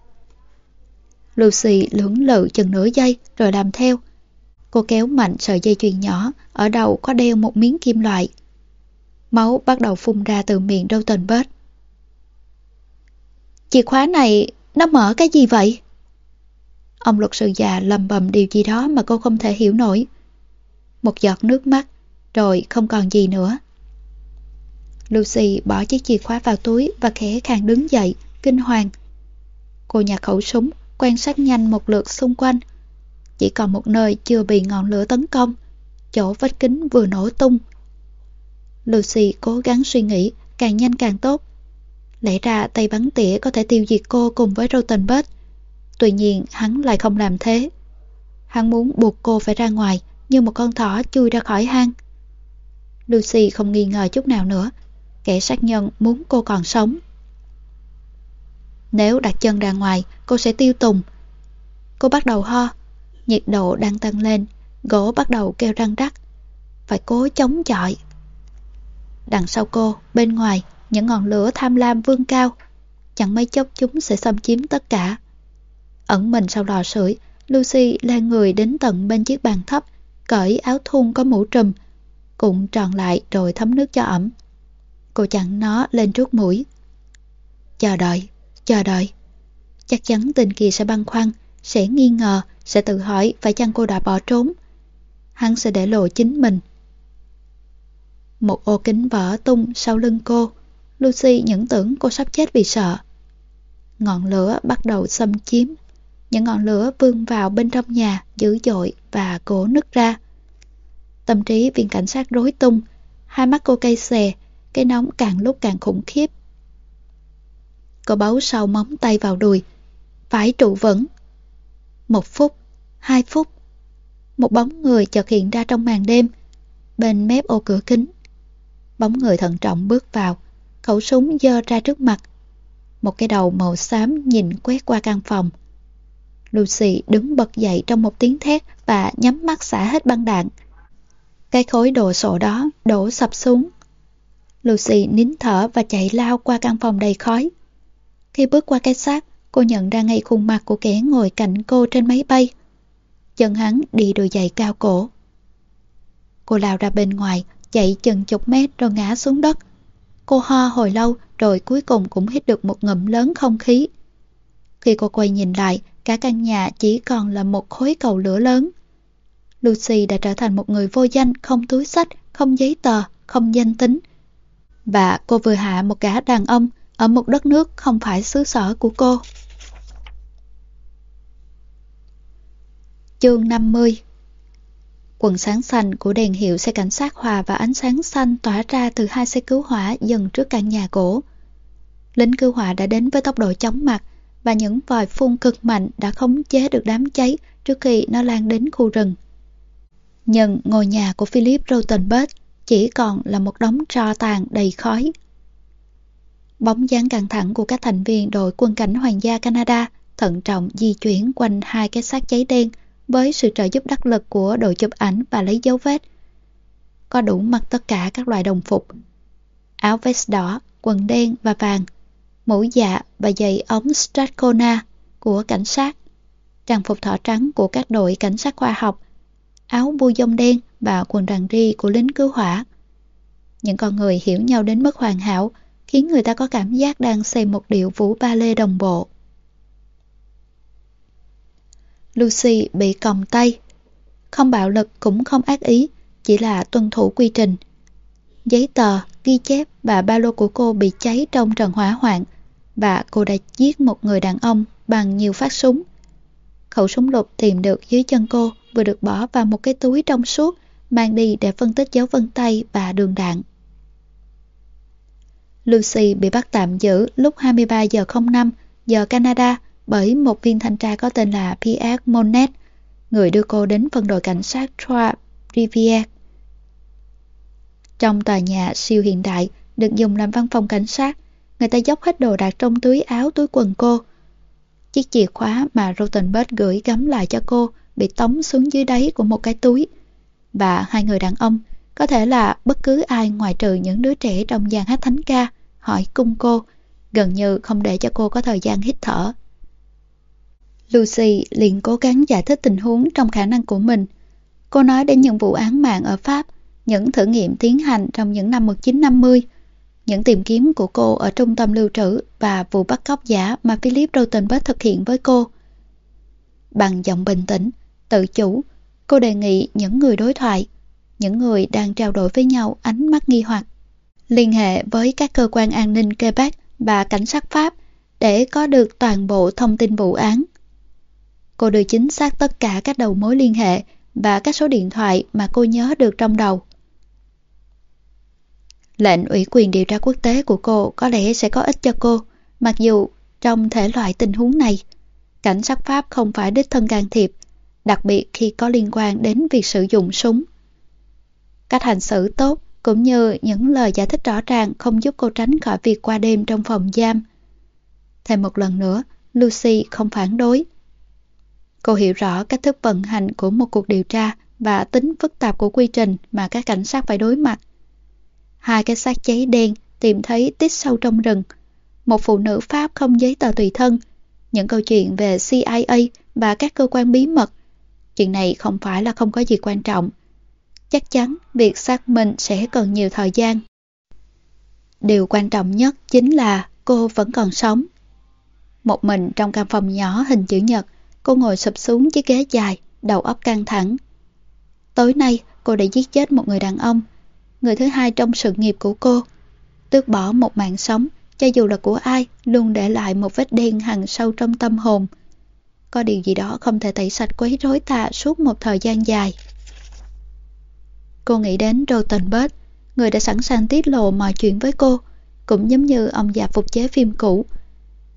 Speaker 1: Lucy lưỡng lự chừng nửa giây rồi làm theo. Cô kéo mạnh sợi dây chuyền nhỏ, ở đầu có đeo một miếng kim loại. Máu bắt đầu phun ra từ miệng Dalton Chìa khóa này, nó mở cái gì vậy? Ông luật sư già lầm bầm điều gì đó mà cô không thể hiểu nổi. Một giọt nước mắt, rồi không còn gì nữa. Lucy bỏ chiếc chìa khóa vào túi và khẽ khàng đứng dậy, kinh hoàng. Cô nhặt khẩu súng, quan sát nhanh một lượt xung quanh. Chỉ còn một nơi chưa bị ngọn lửa tấn công, chỗ vách kính vừa nổ tung. Lucy cố gắng suy nghĩ, càng nhanh càng tốt. Lẽ ra tay bắn tỉa có thể tiêu diệt cô cùng với Rottenberg. Tuy nhiên hắn lại không làm thế. Hắn muốn buộc cô phải ra ngoài như một con thỏ chui ra khỏi hang. Lucy không nghi ngờ chút nào nữa. Kẻ sát nhân muốn cô còn sống. Nếu đặt chân ra ngoài, cô sẽ tiêu tùng. Cô bắt đầu ho. Nhiệt độ đang tăng lên, gỗ bắt đầu kêu răng rắc. Phải cố chống chọi. Đằng sau cô, bên ngoài, những ngọn lửa tham lam vươn cao. Chẳng mấy chốc chúng sẽ xâm chiếm tất cả. Ẩn mình sau lò sưởi, Lucy lan người đến tận bên chiếc bàn thấp, cởi áo thun có mũ trùm, cũng tròn lại rồi thấm nước cho ẩm. Cô chặn nó lên trước mũi. Chờ đợi, chờ đợi. Chắc chắn tên kia sẽ băn khoăn, sẽ nghi ngờ, sẽ tự hỏi phải chăng cô đã bỏ trốn. Hắn sẽ để lộ chính mình. Một ô kính vỡ tung sau lưng cô. Lucy những tưởng cô sắp chết vì sợ. Ngọn lửa bắt đầu xâm chiếm. Những ngọn lửa vươn vào bên trong nhà dữ dội và cổ nứt ra. Tâm trí viên cảnh sát rối tung, hai mắt cô cây xè, cái nóng càng lúc càng khủng khiếp. Cô bấu sau móng tay vào đùi, phải trụ vững. Một phút, hai phút, một bóng người chợt hiện ra trong màn đêm, bên mép ô cửa kính. Bóng người thận trọng bước vào, khẩu súng dơ ra trước mặt. Một cái đầu màu xám nhìn quét qua căn phòng. Lucy đứng bật dậy trong một tiếng thét và nhắm mắt xả hết băng đạn. Cái khối đồ sộ đó đổ sập xuống. Lucy nín thở và chạy lao qua căn phòng đầy khói. Khi bước qua cái xác, cô nhận ra ngay khuôn mặt của kẻ ngồi cạnh cô trên máy bay. Chân hắn đi đôi giày cao cổ. Cô lao ra bên ngoài, chạy chừng chục mét rồi ngã xuống đất. Cô ho hồi lâu rồi cuối cùng cũng hít được một ngụm lớn không khí. Khi cô quay nhìn lại, cả căn nhà chỉ còn là một khối cầu lửa lớn. Lucy đã trở thành một người vô danh, không túi sách, không giấy tờ, không danh tính. Và cô vừa hạ một gã đàn ông ở một đất nước không phải xứ sở của cô. Chương 50 Quần sáng xanh của đèn hiệu xe cảnh sát hòa và ánh sáng xanh tỏa ra từ hai xe cứu hỏa dần trước căn nhà cổ. Lính cứu hỏa đã đến với tốc độ chóng mặt và những vòi phun cực mạnh đã khống chế được đám cháy trước khi nó lan đến khu rừng. Nhưng ngôi nhà của Philip Rotenberg chỉ còn là một đống tro tàn đầy khói. Bóng dáng căng thẳng của các thành viên đội quân cảnh Hoàng gia Canada thận trọng di chuyển quanh hai cái xác cháy đen với sự trợ giúp đắc lực của đội chụp ảnh và lấy dấu vết. Có đủ mặc tất cả các loại đồng phục. Áo vest đỏ, quần đen và vàng, mũ dạ và giày ống Strathcona của cảnh sát, trang phục thỏ trắng của các đội cảnh sát khoa học, áo bu dông đen và quần đàn ri của lính cứu hỏa. Những con người hiểu nhau đến mức hoàn hảo khiến người ta có cảm giác đang xem một điệu vũ ba lê đồng bộ. Lucy bị còng tay. Không bạo lực cũng không ác ý, chỉ là tuân thủ quy trình. Giấy tờ, ghi chép và ba lô của cô bị cháy trong trận hỏa hoạn và cô đã giết một người đàn ông bằng nhiều phát súng. Khẩu súng lục tìm được dưới chân cô vừa được bỏ vào một cái túi trong suốt mang đi để phân tích dấu vân tay và đường đạn. Lucy bị bắt tạm giữ lúc 23 giờ 05 giờ Canada bởi một viên thanh tra có tên là Pierre Monet, người đưa cô đến phân đội cảnh sát Trois Rivières. Trong tòa nhà siêu hiện đại được dùng làm văn phòng cảnh sát, người ta dốc hết đồ đạc trong túi áo túi quần cô. Chiếc chìa khóa mà Rottenberg gửi gắm lại cho cô bị tống xuống dưới đáy của một cái túi. Và hai người đàn ông, có thể là bất cứ ai ngoài trừ những đứa trẻ trong dàn hát thánh ca, hỏi cung cô, gần như không để cho cô có thời gian hít thở. Lucy liền cố gắng giải thích tình huống trong khả năng của mình. Cô nói đến những vụ án mạng ở Pháp, những thử nghiệm tiến hành trong những năm 1950, những tìm kiếm của cô ở trung tâm lưu trữ và vụ bắt cóc giả mà Philip Rotenberg thực hiện với cô. Bằng giọng bình tĩnh, tự chủ, cô đề nghị những người đối thoại, những người đang trao đổi với nhau ánh mắt nghi hoặc, liên hệ với các cơ quan an ninh Quebec và cảnh sát Pháp để có được toàn bộ thông tin vụ án. Cô đưa chính xác tất cả các đầu mối liên hệ và các số điện thoại mà cô nhớ được trong đầu. Lệnh ủy quyền điều tra quốc tế của cô có lẽ sẽ có ích cho cô, mặc dù trong thể loại tình huống này, cảnh sát Pháp không phải đích thân can thiệp, đặc biệt khi có liên quan đến việc sử dụng súng. Cách hành xử tốt cũng như những lời giải thích rõ ràng không giúp cô tránh khỏi việc qua đêm trong phòng giam. Thêm một lần nữa, Lucy không phản đối. Cô hiểu rõ cách thức vận hành của một cuộc điều tra và tính phức tạp của quy trình mà các cảnh sát phải đối mặt. Hai cái xác cháy đen tìm thấy tít sâu trong rừng. Một phụ nữ Pháp không giấy tờ tùy thân. Những câu chuyện về CIA và các cơ quan bí mật. Chuyện này không phải là không có gì quan trọng. Chắc chắn việc xác minh sẽ cần nhiều thời gian. Điều quan trọng nhất chính là cô vẫn còn sống. Một mình trong căn phòng nhỏ hình chữ nhật, cô ngồi sụp xuống chiếc ghế dài, đầu óc căng thẳng. Tối nay, cô đã giết chết một người đàn ông người thứ hai trong sự nghiệp của cô. Tước bỏ một mạng sống, cho dù là của ai, luôn để lại một vết đen hằn sâu trong tâm hồn. Có điều gì đó không thể tẩy sạch quấy rối ta suốt một thời gian dài. Cô nghĩ đến Rottenberg, người đã sẵn sàng tiết lộ mọi chuyện với cô, cũng giống như ông già phục chế phim cũ.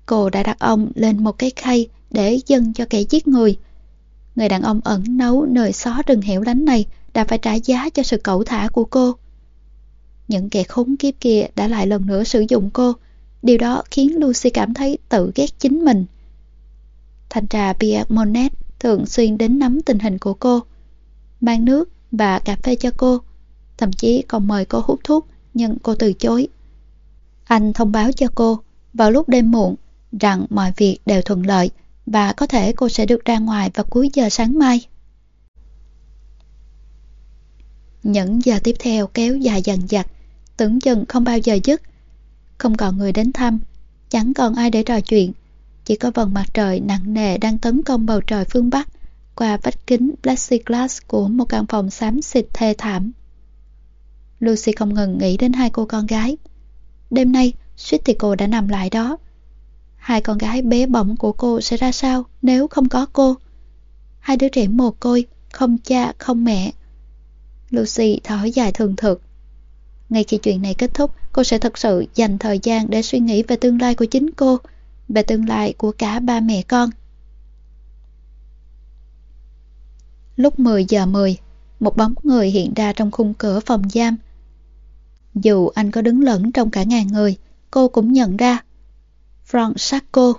Speaker 1: Cô đã đặt ông lên một cái khay để dâng cho kẻ giết người. Người đàn ông ẩn nấu nơi xó rừng hẻo lánh này đã phải trả giá cho sự cẩu thả của cô. Những kẻ khốn kiếp kia đã lại lần nữa sử dụng cô. Điều đó khiến Lucy cảm thấy tự ghét chính mình. Thanh trà Pierre Monet thường xuyên đến nắm tình hình của cô. Mang nước và cà phê cho cô. Thậm chí còn mời cô hút thuốc, nhưng cô từ chối. Anh thông báo cho cô vào lúc đêm muộn rằng mọi việc đều thuận lợi và có thể cô sẽ được ra ngoài vào cuối giờ sáng mai. Những giờ tiếp theo kéo dài dần dặt, tưởng chừng không bao giờ dứt. Không còn người đến thăm, chẳng còn ai để trò chuyện. Chỉ có vầng mặt trời nặng nề đang tấn công bầu trời phương Bắc qua vách kính plexiglass của một căn phòng xám xịt thê thảm. Lucy không ngừng nghĩ đến hai cô con gái. Đêm nay, suýt thì cô đã nằm lại đó. Hai con gái bé bỏng của cô sẽ ra sao nếu không có cô? Hai đứa trẻ mồ côi, không cha, không mẹ. Lucy thở dài thường thực. Ngay khi chuyện này kết thúc, cô sẽ thật sự dành thời gian để suy nghĩ về tương lai của chính cô, về tương lai của cả ba mẹ con. Lúc 10 giờ 10, một bóng người hiện ra trong khung cửa phòng giam. Dù anh có đứng lẫn trong cả ngàn người, cô cũng nhận ra. Francesco.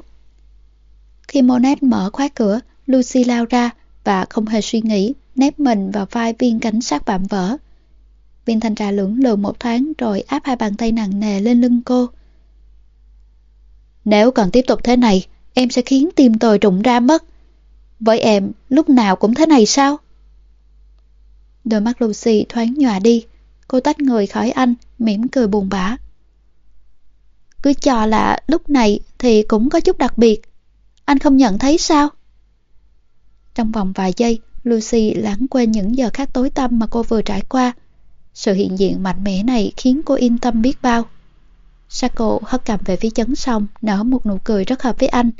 Speaker 1: Khi Monet mở khóa cửa, Lucy lao ra, và không hề suy nghĩ, nép mình vào vai viên cảnh sát bạm vỡ. Viên thanh trà lưỡng lự một thoáng rồi áp hai bàn tay nặng nề lên lưng cô. Nếu còn tiếp tục thế này, em sẽ khiến tim tôi trụng ra mất. Với em, lúc nào cũng thế này sao? Đôi mắt Lucy thoáng nhòa đi. Cô tách người khỏi anh, mỉm cười buồn bã. Cứ cho là lúc này thì cũng có chút đặc biệt. Anh không nhận thấy sao? Trong vòng vài giây, Lucy lãng quên những giờ khác tối tăm mà cô vừa trải qua. Sự hiện diện mạnh mẽ này khiến cô yên tâm biết bao. Sako hất cầm về phía chấn xong, nở một nụ cười rất hợp với anh.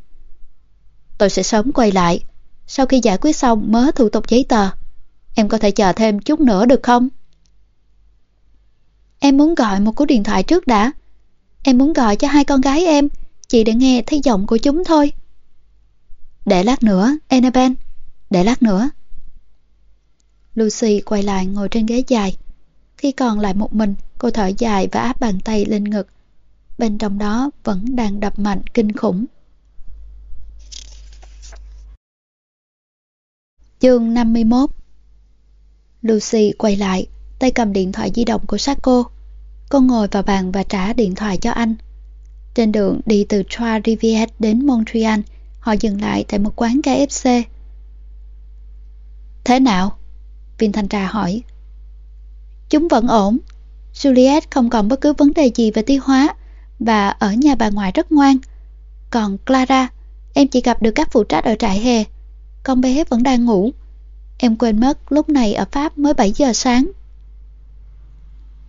Speaker 1: Tôi sẽ sớm quay lại. Sau khi giải quyết xong mớ thủ tục giấy tờ. Em có thể chờ thêm chút nữa được không? Em muốn gọi một cú điện thoại trước đã. Em muốn gọi cho hai con gái em, chỉ để nghe thấy giọng của chúng thôi. Để lát nữa, Annabelle. Để lát nữa. Lucy quay lại ngồi trên ghế dài. Khi còn lại một mình, cô thở dài và áp bàn tay lên ngực. Bên trong đó vẫn đang đập mạnh kinh khủng. Chương 51 Lucy quay lại, tay cầm điện thoại di động của Sako. Cô ngồi vào bàn và trả điện thoại cho anh. Trên đường đi từ Trois Rivières đến Montreal, họ dừng lại tại một quán KFC. Thế nào? Viên thanh trà hỏi. Chúng vẫn ổn. Juliet không còn bất cứ vấn đề gì về tiêu hóa và ở nhà bà ngoại rất ngoan. Còn Clara, em chỉ gặp được các phụ trách ở trại hè. Con bé vẫn đang ngủ. Em quên mất lúc này ở Pháp mới 7 giờ sáng.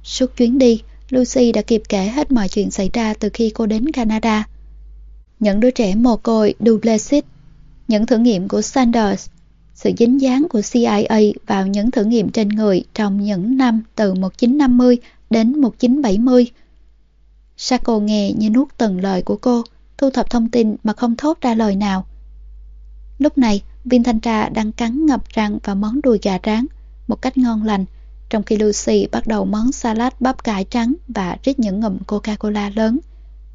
Speaker 1: Suốt chuyến đi, Lucy đã kịp kể hết mọi chuyện xảy ra từ khi cô đến Canada. Những đứa trẻ mồ côi Duplessis, những thử nghiệm của Sanders, sự dính dáng của CIA vào những thử nghiệm trên người trong những năm từ 1950 đến 1970. Sako nghe như nuốt từng lời của cô, thu thập thông tin mà không thốt ra lời nào. Lúc này, viên thanh tra đang cắn ngập răng vào món đùi gà rán một cách ngon lành, trong khi Lucy bắt đầu món salad bắp cải trắng và rít những ngụm Coca-Cola lớn.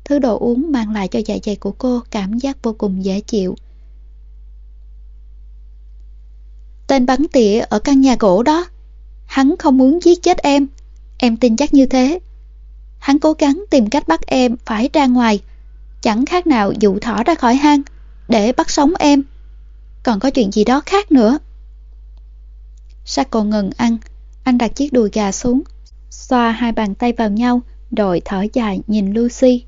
Speaker 1: Thứ đồ uống mang lại cho dạ dày của cô cảm giác vô cùng dễ chịu. Tên bắn tỉa ở căn nhà gỗ đó. Hắn không muốn giết chết em. Em tin chắc như thế. Hắn cố gắng tìm cách bắt em phải ra ngoài. Chẳng khác nào dụ thỏ ra khỏi hang để bắt sống em. Còn có chuyện gì đó khác nữa. Sako ngừng ăn. Anh đặt chiếc đùi gà xuống. Xoa hai bàn tay vào nhau, rồi thở dài nhìn Lucy.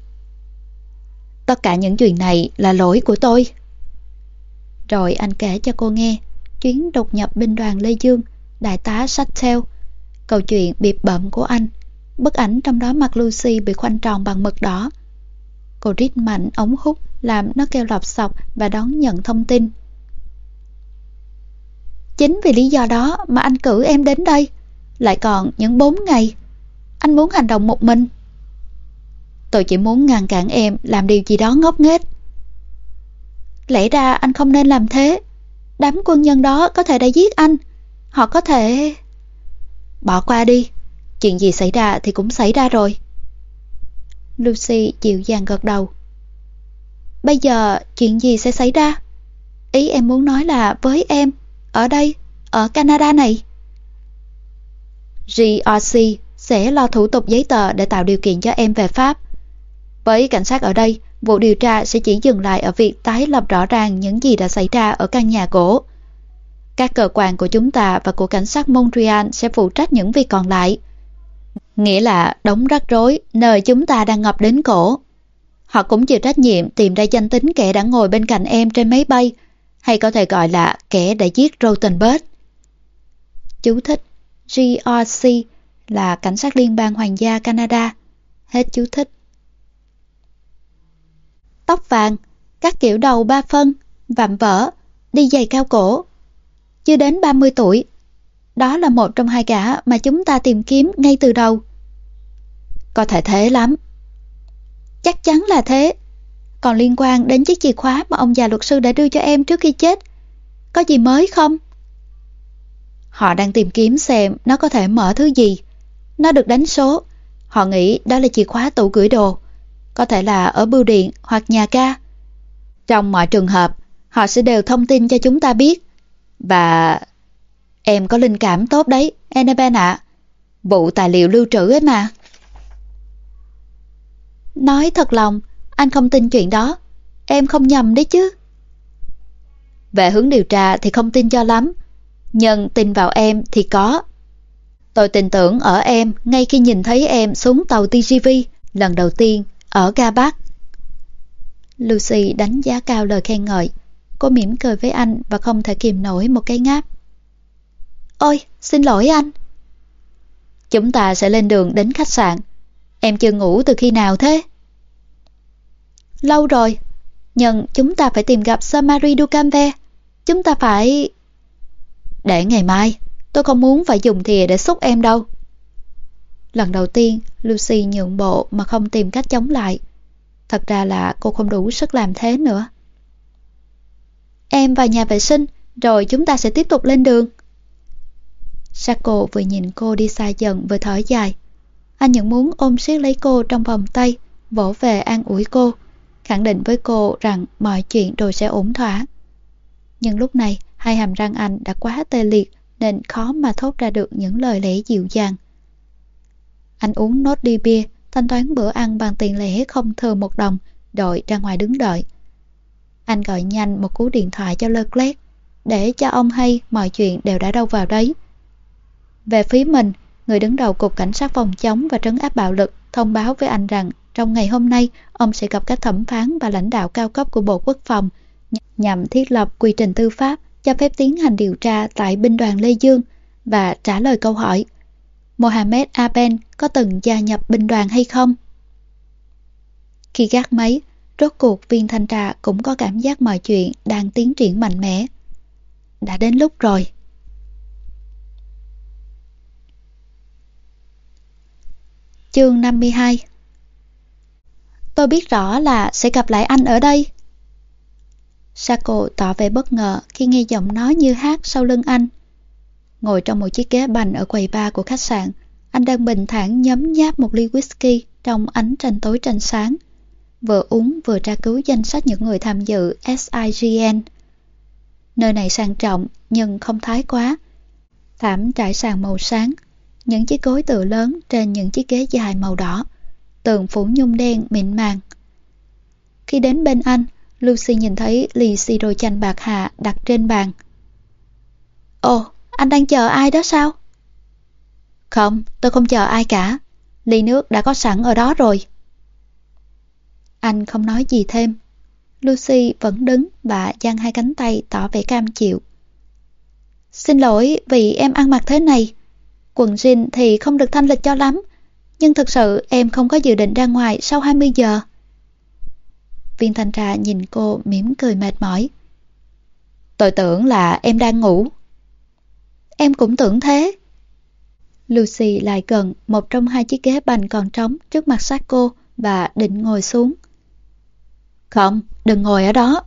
Speaker 1: Tất cả những chuyện này là lỗi của tôi. Rồi anh kể cho cô nghe chuyến đột nhập binh đoàn Lê Dương, đại tá Sattel, câu chuyện bịp bậm của anh. Bức ảnh trong đó mặt Lucy bị khoanh tròn bằng mực đỏ. Cô rít mạnh ống hút làm nó kêu lọc sọc và đón nhận thông tin. Chính vì lý do đó mà anh cử em đến đây. Lại còn những 4 ngày. Anh muốn hành động một mình. Tôi chỉ muốn ngăn cản em làm điều gì đó ngốc nghếch. Lẽ ra anh không nên làm thế. Đám quân nhân đó có thể đã giết anh. Họ có thể... Bỏ qua đi. Chuyện gì xảy ra thì cũng xảy ra rồi. Lucy dịu dàng gật đầu. Bây giờ chuyện gì sẽ xảy ra? Ý em muốn nói là với em, ở đây, ở Canada này. GRC sẽ lo thủ tục giấy tờ để tạo điều kiện cho em về Pháp. Với cảnh sát ở đây, vụ điều tra sẽ chỉ dừng lại ở việc tái lập rõ ràng những gì đã xảy ra ở căn nhà gỗ. Các cơ quan của chúng ta và của cảnh sát Montreal sẽ phụ trách những việc còn lại. Nghĩa là đống rắc rối nơi chúng ta đang ngập đến cổ. Họ cũng chịu trách nhiệm tìm ra danh tính kẻ đã ngồi bên cạnh em trên máy bay, hay có thể gọi là kẻ đã giết Rotenberg. Chú thích GRC là cảnh sát liên bang hoàng gia Canada. Hết chú thích tóc vàng, các kiểu đầu ba phân, vạm vỡ, đi giày cao cổ. Chưa đến 30 tuổi. Đó là một trong hai gã mà chúng ta tìm kiếm ngay từ đầu. Có thể thế lắm. Chắc chắn là thế. Còn liên quan đến chiếc chìa khóa mà ông già luật sư đã đưa cho em trước khi chết, có gì mới không? Họ đang tìm kiếm xem nó có thể mở thứ gì. Nó được đánh số. Họ nghĩ đó là chìa khóa tủ gửi đồ có thể là ở bưu điện hoặc nhà ca. Trong mọi trường hợp, họ sẽ đều thông tin cho chúng ta biết. và Em có linh cảm tốt đấy, Annabelle ạ. Vụ tài liệu lưu trữ ấy mà. Nói thật lòng, anh không tin chuyện đó. Em không nhầm đấy chứ. Về hướng điều tra thì không tin cho lắm. Nhưng tin vào em thì có. Tôi tin tưởng ở em ngay khi nhìn thấy em xuống tàu TGV lần đầu tiên ở ga Bắc. Lucy đánh giá cao lời khen ngợi. Cô mỉm cười với anh và không thể kìm nổi một cái ngáp. Ôi, xin lỗi anh. Chúng ta sẽ lên đường đến khách sạn. Em chưa ngủ từ khi nào thế? Lâu rồi. Nhưng chúng ta phải tìm gặp Samari Ducamve. Chúng ta phải... Để ngày mai, tôi không muốn phải dùng thìa để xúc em đâu. Lần đầu tiên, Lucy nhượng bộ mà không tìm cách chống lại. Thật ra là cô không đủ sức làm thế nữa. Em vào nhà vệ sinh, rồi chúng ta sẽ tiếp tục lên đường. Sako vừa nhìn cô đi xa dần vừa thở dài. Anh nhận muốn ôm siết lấy cô trong vòng tay, vỗ về an ủi cô, khẳng định với cô rằng mọi chuyện rồi sẽ ổn thỏa. Nhưng lúc này, hai hàm răng anh đã quá tê liệt nên khó mà thốt ra được những lời lẽ dịu dàng. Anh uống nốt đi bia, thanh toán bữa ăn bằng tiền lẻ không thừa một đồng, đội ra ngoài đứng đợi. Anh gọi nhanh một cú điện thoại cho Leclerc, để cho ông hay mọi chuyện đều đã đâu vào đấy. Về phía mình, người đứng đầu Cục Cảnh sát phòng chống và trấn áp bạo lực thông báo với anh rằng trong ngày hôm nay ông sẽ gặp các thẩm phán và lãnh đạo cao cấp của Bộ Quốc phòng nhằm thiết lập quy trình tư pháp cho phép tiến hành điều tra tại binh đoàn Lê Dương và trả lời câu hỏi Mohamed Aben có từng gia nhập binh đoàn hay không? Khi gác máy, rốt cuộc viên thanh trà cũng có cảm giác mọi chuyện đang tiến triển mạnh mẽ. Đã đến lúc rồi. Chương 52 Tôi biết rõ là sẽ gặp lại anh ở đây. Sako tỏ vẻ bất ngờ khi nghe giọng nói như hát sau lưng anh. Ngồi trong một chiếc ghế bành ở quầy bar của khách sạn, anh đang bình thản nhấm nháp một ly whisky trong ánh tranh tối tranh sáng. Vừa uống vừa tra cứu danh sách những người tham dự SIGN. Nơi này sang trọng nhưng không thái quá. Thảm trải sàn màu sáng, những chiếc gối tựa lớn trên những chiếc ghế dài màu đỏ, tường phủ nhung đen mịn màng. Khi đến bên anh, Lucy nhìn thấy ly siro chanh bạc hà đặt trên bàn. Ồ, anh đang chờ ai đó sao? Không, tôi không chờ ai cả. Ly nước đã có sẵn ở đó rồi. Anh không nói gì thêm. Lucy vẫn đứng và giang hai cánh tay tỏ vẻ cam chịu. Xin lỗi vì em ăn mặc thế này. Quần jean thì không được thanh lịch cho lắm. Nhưng thực sự em không có dự định ra ngoài sau 20 giờ. Viên thanh tra nhìn cô mỉm cười mệt mỏi. Tôi tưởng là em đang ngủ. Em cũng tưởng thế. Lucy lại gần một trong hai chiếc ghế bành còn trống trước mặt sát cô và định ngồi xuống. Không, đừng ngồi ở đó.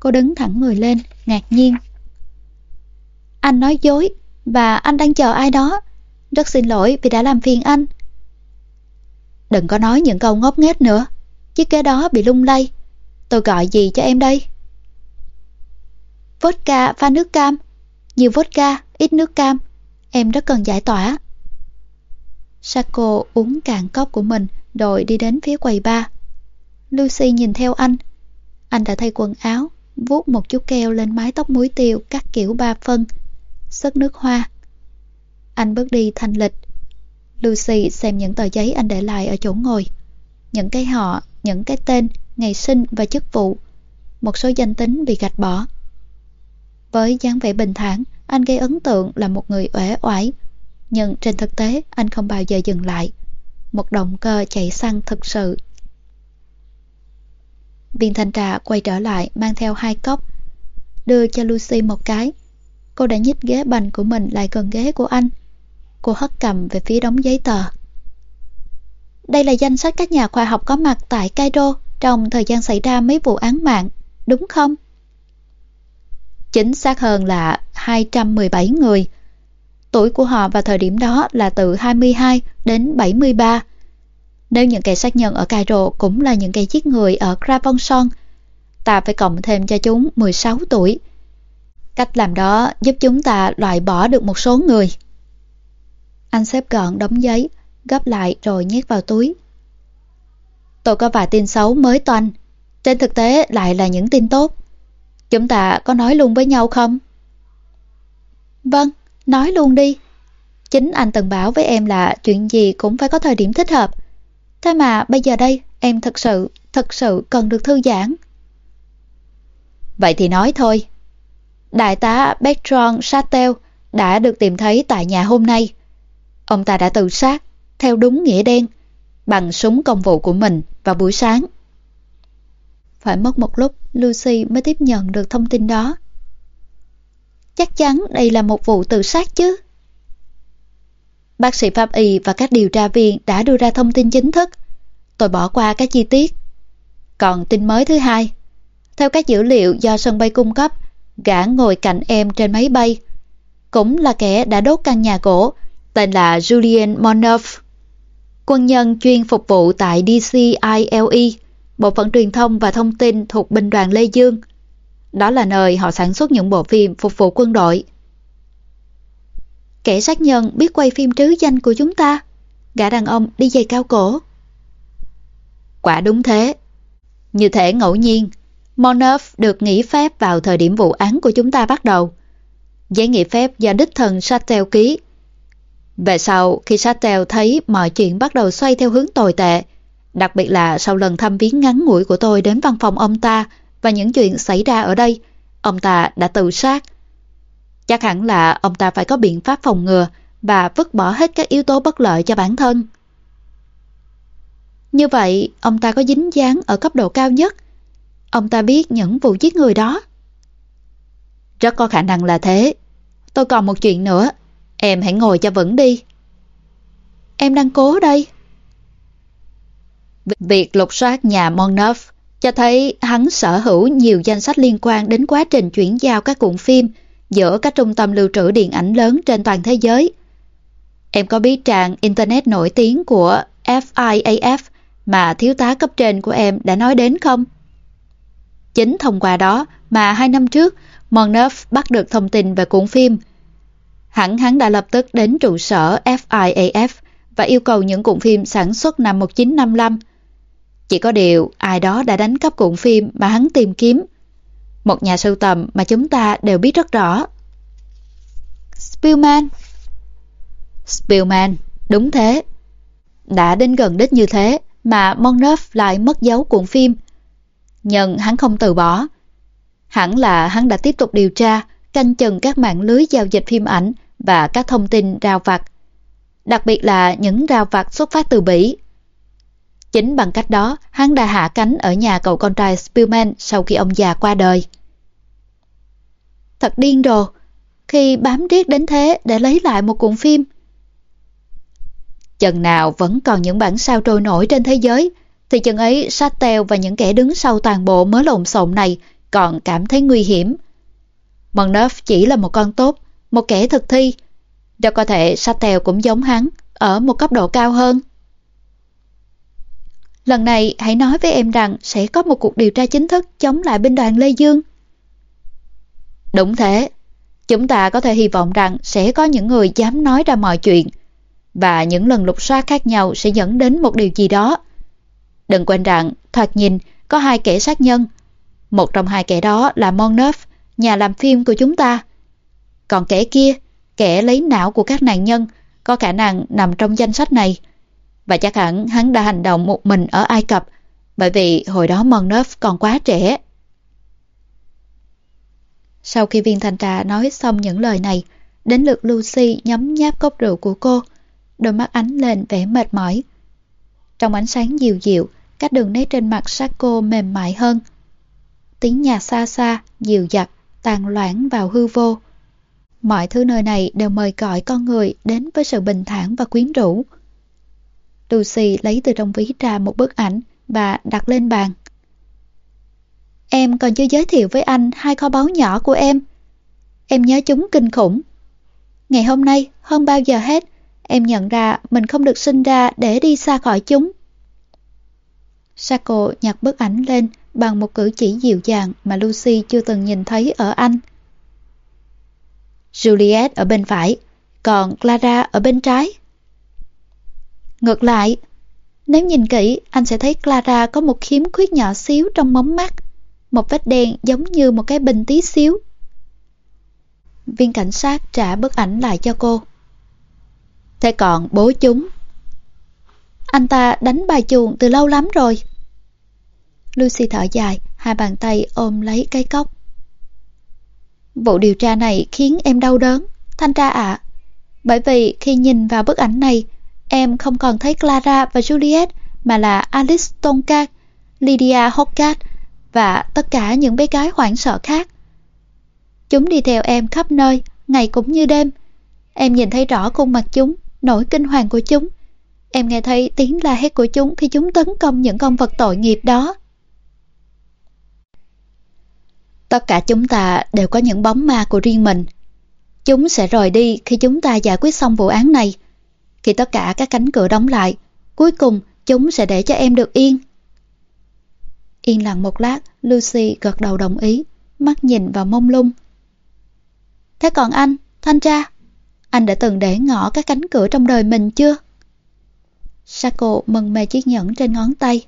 Speaker 1: Cô đứng thẳng người lên, ngạc nhiên. Anh nói dối, và anh đang chờ ai đó. Rất xin lỗi vì đã làm phiền anh. Đừng có nói những câu ngốc nghếch nữa. Chiếc ghế đó bị lung lay. Tôi gọi gì cho em đây? Vodka pha nước cam. Nhiều vodka, ít nước cam. Em rất cần giải tỏa. Sako uống cạn cốc của mình rồi đi đến phía quầy bar. Lucy nhìn theo anh. Anh đã thay quần áo, vuốt một chút keo lên mái tóc muối tiêu cắt kiểu ba phân, Sức nước hoa. Anh bước đi thanh lịch. Lucy xem những tờ giấy anh để lại ở chỗ ngồi. Những cái họ, những cái tên, ngày sinh và chức vụ. Một số danh tính bị gạch bỏ. Với dáng vẻ bình thản, anh gây ấn tượng là một người uể oải. Nhưng trên thực tế, anh không bao giờ dừng lại. Một động cơ chạy xăng thực sự Viên thanh trà quay trở lại mang theo hai cốc, đưa cho Lucy một cái. Cô đã nhích ghế bành của mình lại gần ghế của anh. Cô hất cầm về phía đống giấy tờ. Đây là danh sách các nhà khoa học có mặt tại Cairo trong thời gian xảy ra mấy vụ án mạng, đúng không? Chính xác hơn là 217 người. Tuổi của họ vào thời điểm đó là từ 22 đến 73 nếu những kẻ sát nhân ở Cairo cũng là những kẻ giết người ở Cravonson, ta phải cộng thêm cho chúng 16 tuổi. Cách làm đó giúp chúng ta loại bỏ được một số người. Anh xếp gọn đóng giấy, gấp lại rồi nhét vào túi. Tôi có vài tin xấu mới toanh, trên thực tế lại là những tin tốt. Chúng ta có nói luôn với nhau không? Vâng, nói luôn đi. Chính anh từng bảo với em là chuyện gì cũng phải có thời điểm thích hợp. Thế mà bây giờ đây em thật sự, thật sự cần được thư giãn. Vậy thì nói thôi. Đại tá Bertrand Chatel đã được tìm thấy tại nhà hôm nay. Ông ta đã tự sát, theo đúng nghĩa đen, bằng súng công vụ của mình vào buổi sáng. Phải mất một lúc, Lucy mới tiếp nhận được thông tin đó. Chắc chắn đây là một vụ tự sát chứ. Bác sĩ pháp y và các điều tra viên đã đưa ra thông tin chính thức. Tôi bỏ qua các chi tiết. Còn tin mới thứ hai. Theo các dữ liệu do sân bay cung cấp, gã ngồi cạnh em trên máy bay. Cũng là kẻ đã đốt căn nhà gỗ, tên là Julian Monoff. Quân nhân chuyên phục vụ tại DCILE, Bộ phận truyền thông và thông tin thuộc binh đoàn Lê Dương. Đó là nơi họ sản xuất những bộ phim phục vụ quân đội. Kẻ sát nhân biết quay phim trứ danh của chúng ta. Gã đàn ông đi giày cao cổ. Quả đúng thế. Như thể ngẫu nhiên, Monoff được nghỉ phép vào thời điểm vụ án của chúng ta bắt đầu. Giấy nghỉ phép do đích thần Sattel ký. Về sau, khi Sattel thấy mọi chuyện bắt đầu xoay theo hướng tồi tệ, đặc biệt là sau lần thăm viếng ngắn ngủi của tôi đến văn phòng ông ta và những chuyện xảy ra ở đây, ông ta đã tự sát. Chắc hẳn là ông ta phải có biện pháp phòng ngừa và vứt bỏ hết các yếu tố bất lợi cho bản thân. Như vậy, ông ta có dính dáng ở cấp độ cao nhất. Ông ta biết những vụ giết người đó. Rất có khả năng là thế. Tôi còn một chuyện nữa. Em hãy ngồi cho vững đi. Em đang cố đây. Việc lục soát nhà Monneuf cho thấy hắn sở hữu nhiều danh sách liên quan đến quá trình chuyển giao các cuộn phim giữa các trung tâm lưu trữ điện ảnh lớn trên toàn thế giới. Em có biết trang Internet nổi tiếng của FIAF mà thiếu tá cấp trên của em đã nói đến không? Chính thông qua đó mà hai năm trước Monneuf bắt được thông tin về cuộn phim. Hẳn hắn đã lập tức đến trụ sở FIAF và yêu cầu những cuộn phim sản xuất năm 1955 chỉ có điều ai đó đã đánh cắp cuộn phim mà hắn tìm kiếm. Một nhà sưu tầm mà chúng ta đều biết rất rõ. Spielman Spielman, đúng thế. Đã đến gần đích như thế mà Monneuf lại mất dấu cuộn phim. Nhưng hắn không từ bỏ. Hẳn là hắn đã tiếp tục điều tra, canh chừng các mạng lưới giao dịch phim ảnh và các thông tin rào vặt. Đặc biệt là những rào vặt xuất phát từ Bỉ Chính bằng cách đó, hắn đã hạ cánh ở nhà cậu con trai Spielman sau khi ông già qua đời. Thật điên đồ, khi bám riết đến thế để lấy lại một cuộn phim. Chừng nào vẫn còn những bản sao trôi nổi trên thế giới, thì chừng ấy Sattel và những kẻ đứng sau toàn bộ mớ lộn xộn này còn cảm thấy nguy hiểm. Monneuf chỉ là một con tốt, một kẻ thực thi. Đâu có thể Sattel cũng giống hắn, ở một cấp độ cao hơn. Lần này hãy nói với em rằng sẽ có một cuộc điều tra chính thức chống lại binh đoàn Lê Dương. Đúng thế. Chúng ta có thể hy vọng rằng sẽ có những người dám nói ra mọi chuyện và những lần lục soát khác nhau sẽ dẫn đến một điều gì đó. Đừng quên rằng, thoạt nhìn, có hai kẻ sát nhân. Một trong hai kẻ đó là Monneuf, nhà làm phim của chúng ta. Còn kẻ kia, kẻ lấy não của các nạn nhân, có khả năng nằm trong danh sách này. Và chắc hẳn hắn đã hành động một mình ở Ai Cập, bởi vì hồi đó Monneuf còn quá trẻ. Sau khi viên thanh trà nói xong những lời này, đến lượt Lucy nhấm nháp cốc rượu của cô, đôi mắt ánh lên vẻ mệt mỏi. Trong ánh sáng dịu dịu, các đường nét trên mặt sát cô mềm mại hơn. Tiếng nhạc xa xa, dịu dặt, tàn loãng vào hư vô. Mọi thứ nơi này đều mời gọi con người đến với sự bình thản và quyến rũ. Lucy lấy từ trong ví ra một bức ảnh và đặt lên bàn. Em còn chưa giới thiệu với anh hai kho báu nhỏ của em. Em nhớ chúng kinh khủng. Ngày hôm nay, hơn bao giờ hết, em nhận ra mình không được sinh ra để đi xa khỏi chúng. Sako nhặt bức ảnh lên bằng một cử chỉ dịu dàng mà Lucy chưa từng nhìn thấy ở anh. Juliet ở bên phải, còn Clara ở bên trái. Ngược lại, nếu nhìn kỹ, anh sẽ thấy Clara có một khiếm khuyết nhỏ xíu trong móng mắt, một vết đen giống như một cái bình tí xíu. Viên cảnh sát trả bức ảnh lại cho cô. Thế còn bố chúng? Anh ta đánh bài chuồng từ lâu lắm rồi. Lucy thở dài, hai bàn tay ôm lấy cái cốc. Vụ điều tra này khiến em đau đớn, thanh tra ạ. Bởi vì khi nhìn vào bức ảnh này, em không còn thấy Clara và Juliet mà là Alice Tonkat, Lydia Hogarth và tất cả những bé gái hoảng sợ khác. Chúng đi theo em khắp nơi, ngày cũng như đêm. Em nhìn thấy rõ khuôn mặt chúng, nỗi kinh hoàng của chúng. Em nghe thấy tiếng la hét của chúng khi chúng tấn công những con vật tội nghiệp đó. Tất cả chúng ta đều có những bóng ma của riêng mình. Chúng sẽ rời đi khi chúng ta giải quyết xong vụ án này. Khi tất cả các cánh cửa đóng lại, cuối cùng chúng sẽ để cho em được yên. Yên lặng một lát, Lucy gật đầu đồng ý, mắt nhìn vào mông lung. Thế còn anh, thanh tra, anh đã từng để ngỏ các cánh cửa trong đời mình chưa? Sako mừng mê chiếc nhẫn trên ngón tay.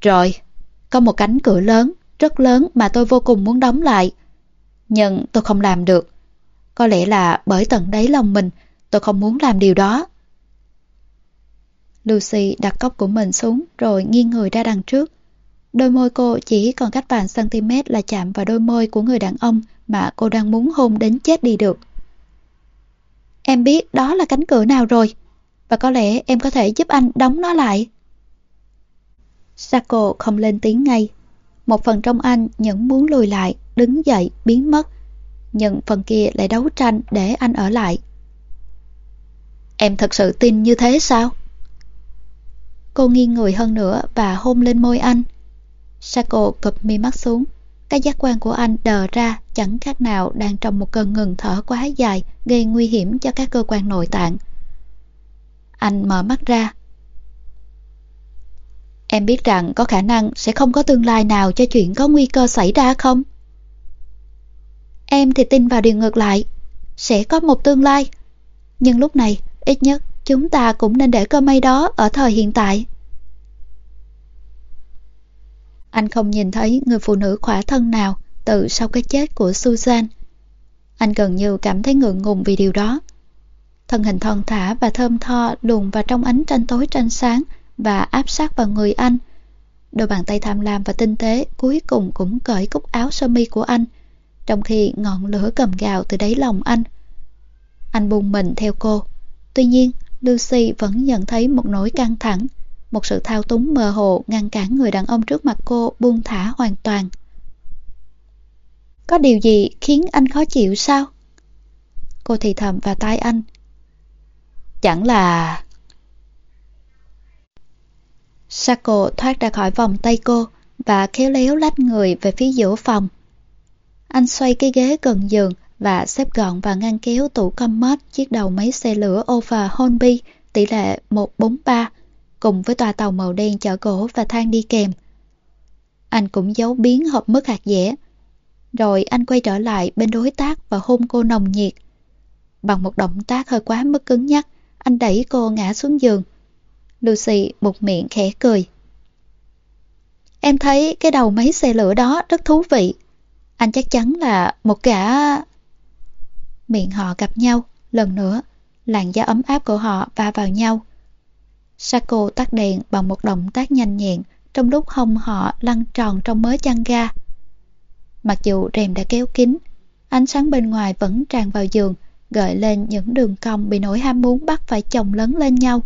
Speaker 1: Rồi, có một cánh cửa lớn, rất lớn mà tôi vô cùng muốn đóng lại. Nhưng tôi không làm được. Có lẽ là bởi tận đáy lòng mình, tôi không muốn làm điều đó. Lucy đặt cốc của mình xuống rồi nghiêng người ra đằng trước. Đôi môi cô chỉ còn cách vài cm là chạm vào đôi môi của người đàn ông mà cô đang muốn hôn đến chết đi được. Em biết đó là cánh cửa nào rồi, và có lẽ em có thể giúp anh đóng nó lại. Sako không lên tiếng ngay. Một phần trong anh nhẫn muốn lùi lại, đứng dậy, biến mất. Nhưng phần kia lại đấu tranh để anh ở lại. Em thật sự tin như thế sao? Cô nghiêng người hơn nữa và hôn lên môi anh. Sako cụp mi mắt xuống. Cái giác quan của anh đờ ra chẳng khác nào đang trong một cơn ngừng thở quá dài gây nguy hiểm cho các cơ quan nội tạng. Anh mở mắt ra. Em biết rằng có khả năng sẽ không có tương lai nào cho chuyện có nguy cơ xảy ra không? Em thì tin vào điều ngược lại. Sẽ có một tương lai. Nhưng lúc này, ít nhất chúng ta cũng nên để cơ may đó ở thời hiện tại. Anh không nhìn thấy người phụ nữ khỏa thân nào từ sau cái chết của Susan. Anh gần như cảm thấy ngượng ngùng vì điều đó. Thân hình thon thả và thơm tho luồn vào trong ánh tranh tối tranh sáng và áp sát vào người anh. Đôi bàn tay tham lam và tinh tế cuối cùng cũng cởi cúc áo sơ mi của anh, trong khi ngọn lửa cầm gào từ đáy lòng anh. Anh buông mình theo cô. Tuy nhiên, Lucy vẫn nhận thấy một nỗi căng thẳng, một sự thao túng mơ hồ ngăn cản người đàn ông trước mặt cô buông thả hoàn toàn. Có điều gì khiến anh khó chịu sao? Cô thì thầm vào tai anh. Chẳng là... Sako thoát ra khỏi vòng tay cô và khéo léo lách người về phía giữa phòng. Anh xoay cái ghế gần giường và xếp gọn và ngăn kéo tủ commode chiếc đầu máy xe lửa Ova Hornby tỷ lệ 143 cùng với tòa tàu màu đen chở gỗ và than đi kèm. Anh cũng giấu biến hộp mứt hạt dẻ. Rồi anh quay trở lại bên đối tác và hôn cô nồng nhiệt. Bằng một động tác hơi quá mức cứng nhắc, anh đẩy cô ngã xuống giường. Lucy một miệng khẽ cười. Em thấy cái đầu máy xe lửa đó rất thú vị. Anh chắc chắn là một gã... Miệng họ gặp nhau, lần nữa, làn da ấm áp của họ va vào nhau. Sako tắt đèn bằng một động tác nhanh nhẹn trong lúc hông họ lăn tròn trong mớ chăn ga. Mặc dù rèm đã kéo kín, ánh sáng bên ngoài vẫn tràn vào giường, gợi lên những đường cong bị nỗi ham muốn bắt phải chồng lớn lên nhau.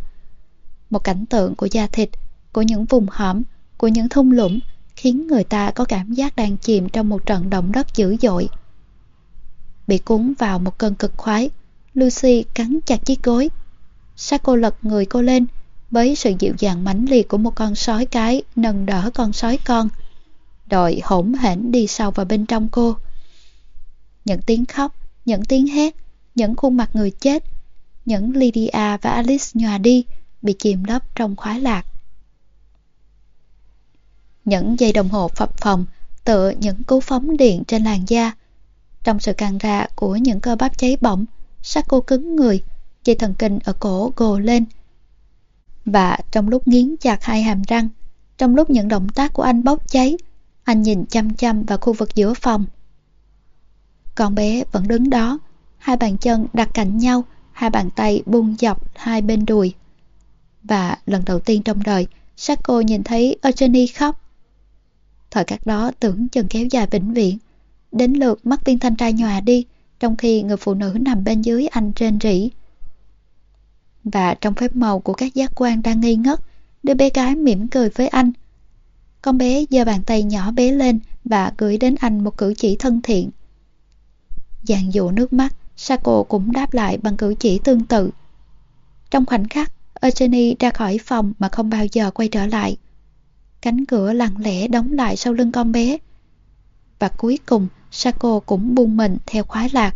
Speaker 1: Một cảnh tượng của da thịt, của những vùng hõm, của những thung lũng khiến người ta có cảm giác đang chìm trong một trận động đất dữ dội. Bị cuốn vào một cơn cực khoái, Lucy cắn chặt chiếc gối. Sako lật người cô lên, với sự dịu dàng mãnh liệt của một con sói cái nâng đỡ con sói con, đội hỗn hển đi sâu vào bên trong cô. Những tiếng khóc, những tiếng hét, những khuôn mặt người chết, những Lydia và Alice nhòa đi, bị chìm lấp trong khoái lạc. Những dây đồng hồ phập phồng tựa những cú phóng điện trên làn da. Trong sự càng ra của những cơ bắp cháy bỏng, Sako cứng người, dây thần kinh ở cổ gồ lên. Và trong lúc nghiến chặt hai hàm răng, trong lúc những động tác của anh bốc cháy, anh nhìn chăm chăm vào khu vực giữa phòng. Con bé vẫn đứng đó, hai bàn chân đặt cạnh nhau, hai bàn tay buông dọc hai bên đùi. Và lần đầu tiên trong đời, Sako nhìn thấy Eugenie khóc. Thời khắc đó tưởng chừng kéo dài vĩnh viễn. Đến lượt mắt viên thanh trai nhòa đi, trong khi người phụ nữ nằm bên dưới anh rên rỉ. Và trong phép màu của các giác quan đang nghi ngất, đứa bé gái mỉm cười với anh. Con bé giơ bàn tay nhỏ bé lên và gửi đến anh một cử chỉ thân thiện. dàn dụ nước mắt, Sako cũng đáp lại bằng cử chỉ tương tự. Trong khoảnh khắc, Eugenie ra khỏi phòng mà không bao giờ quay trở lại. Cánh cửa lặng lẽ đóng lại sau lưng con bé. Và cuối cùng, Sako cũng buông mình theo khoái lạc.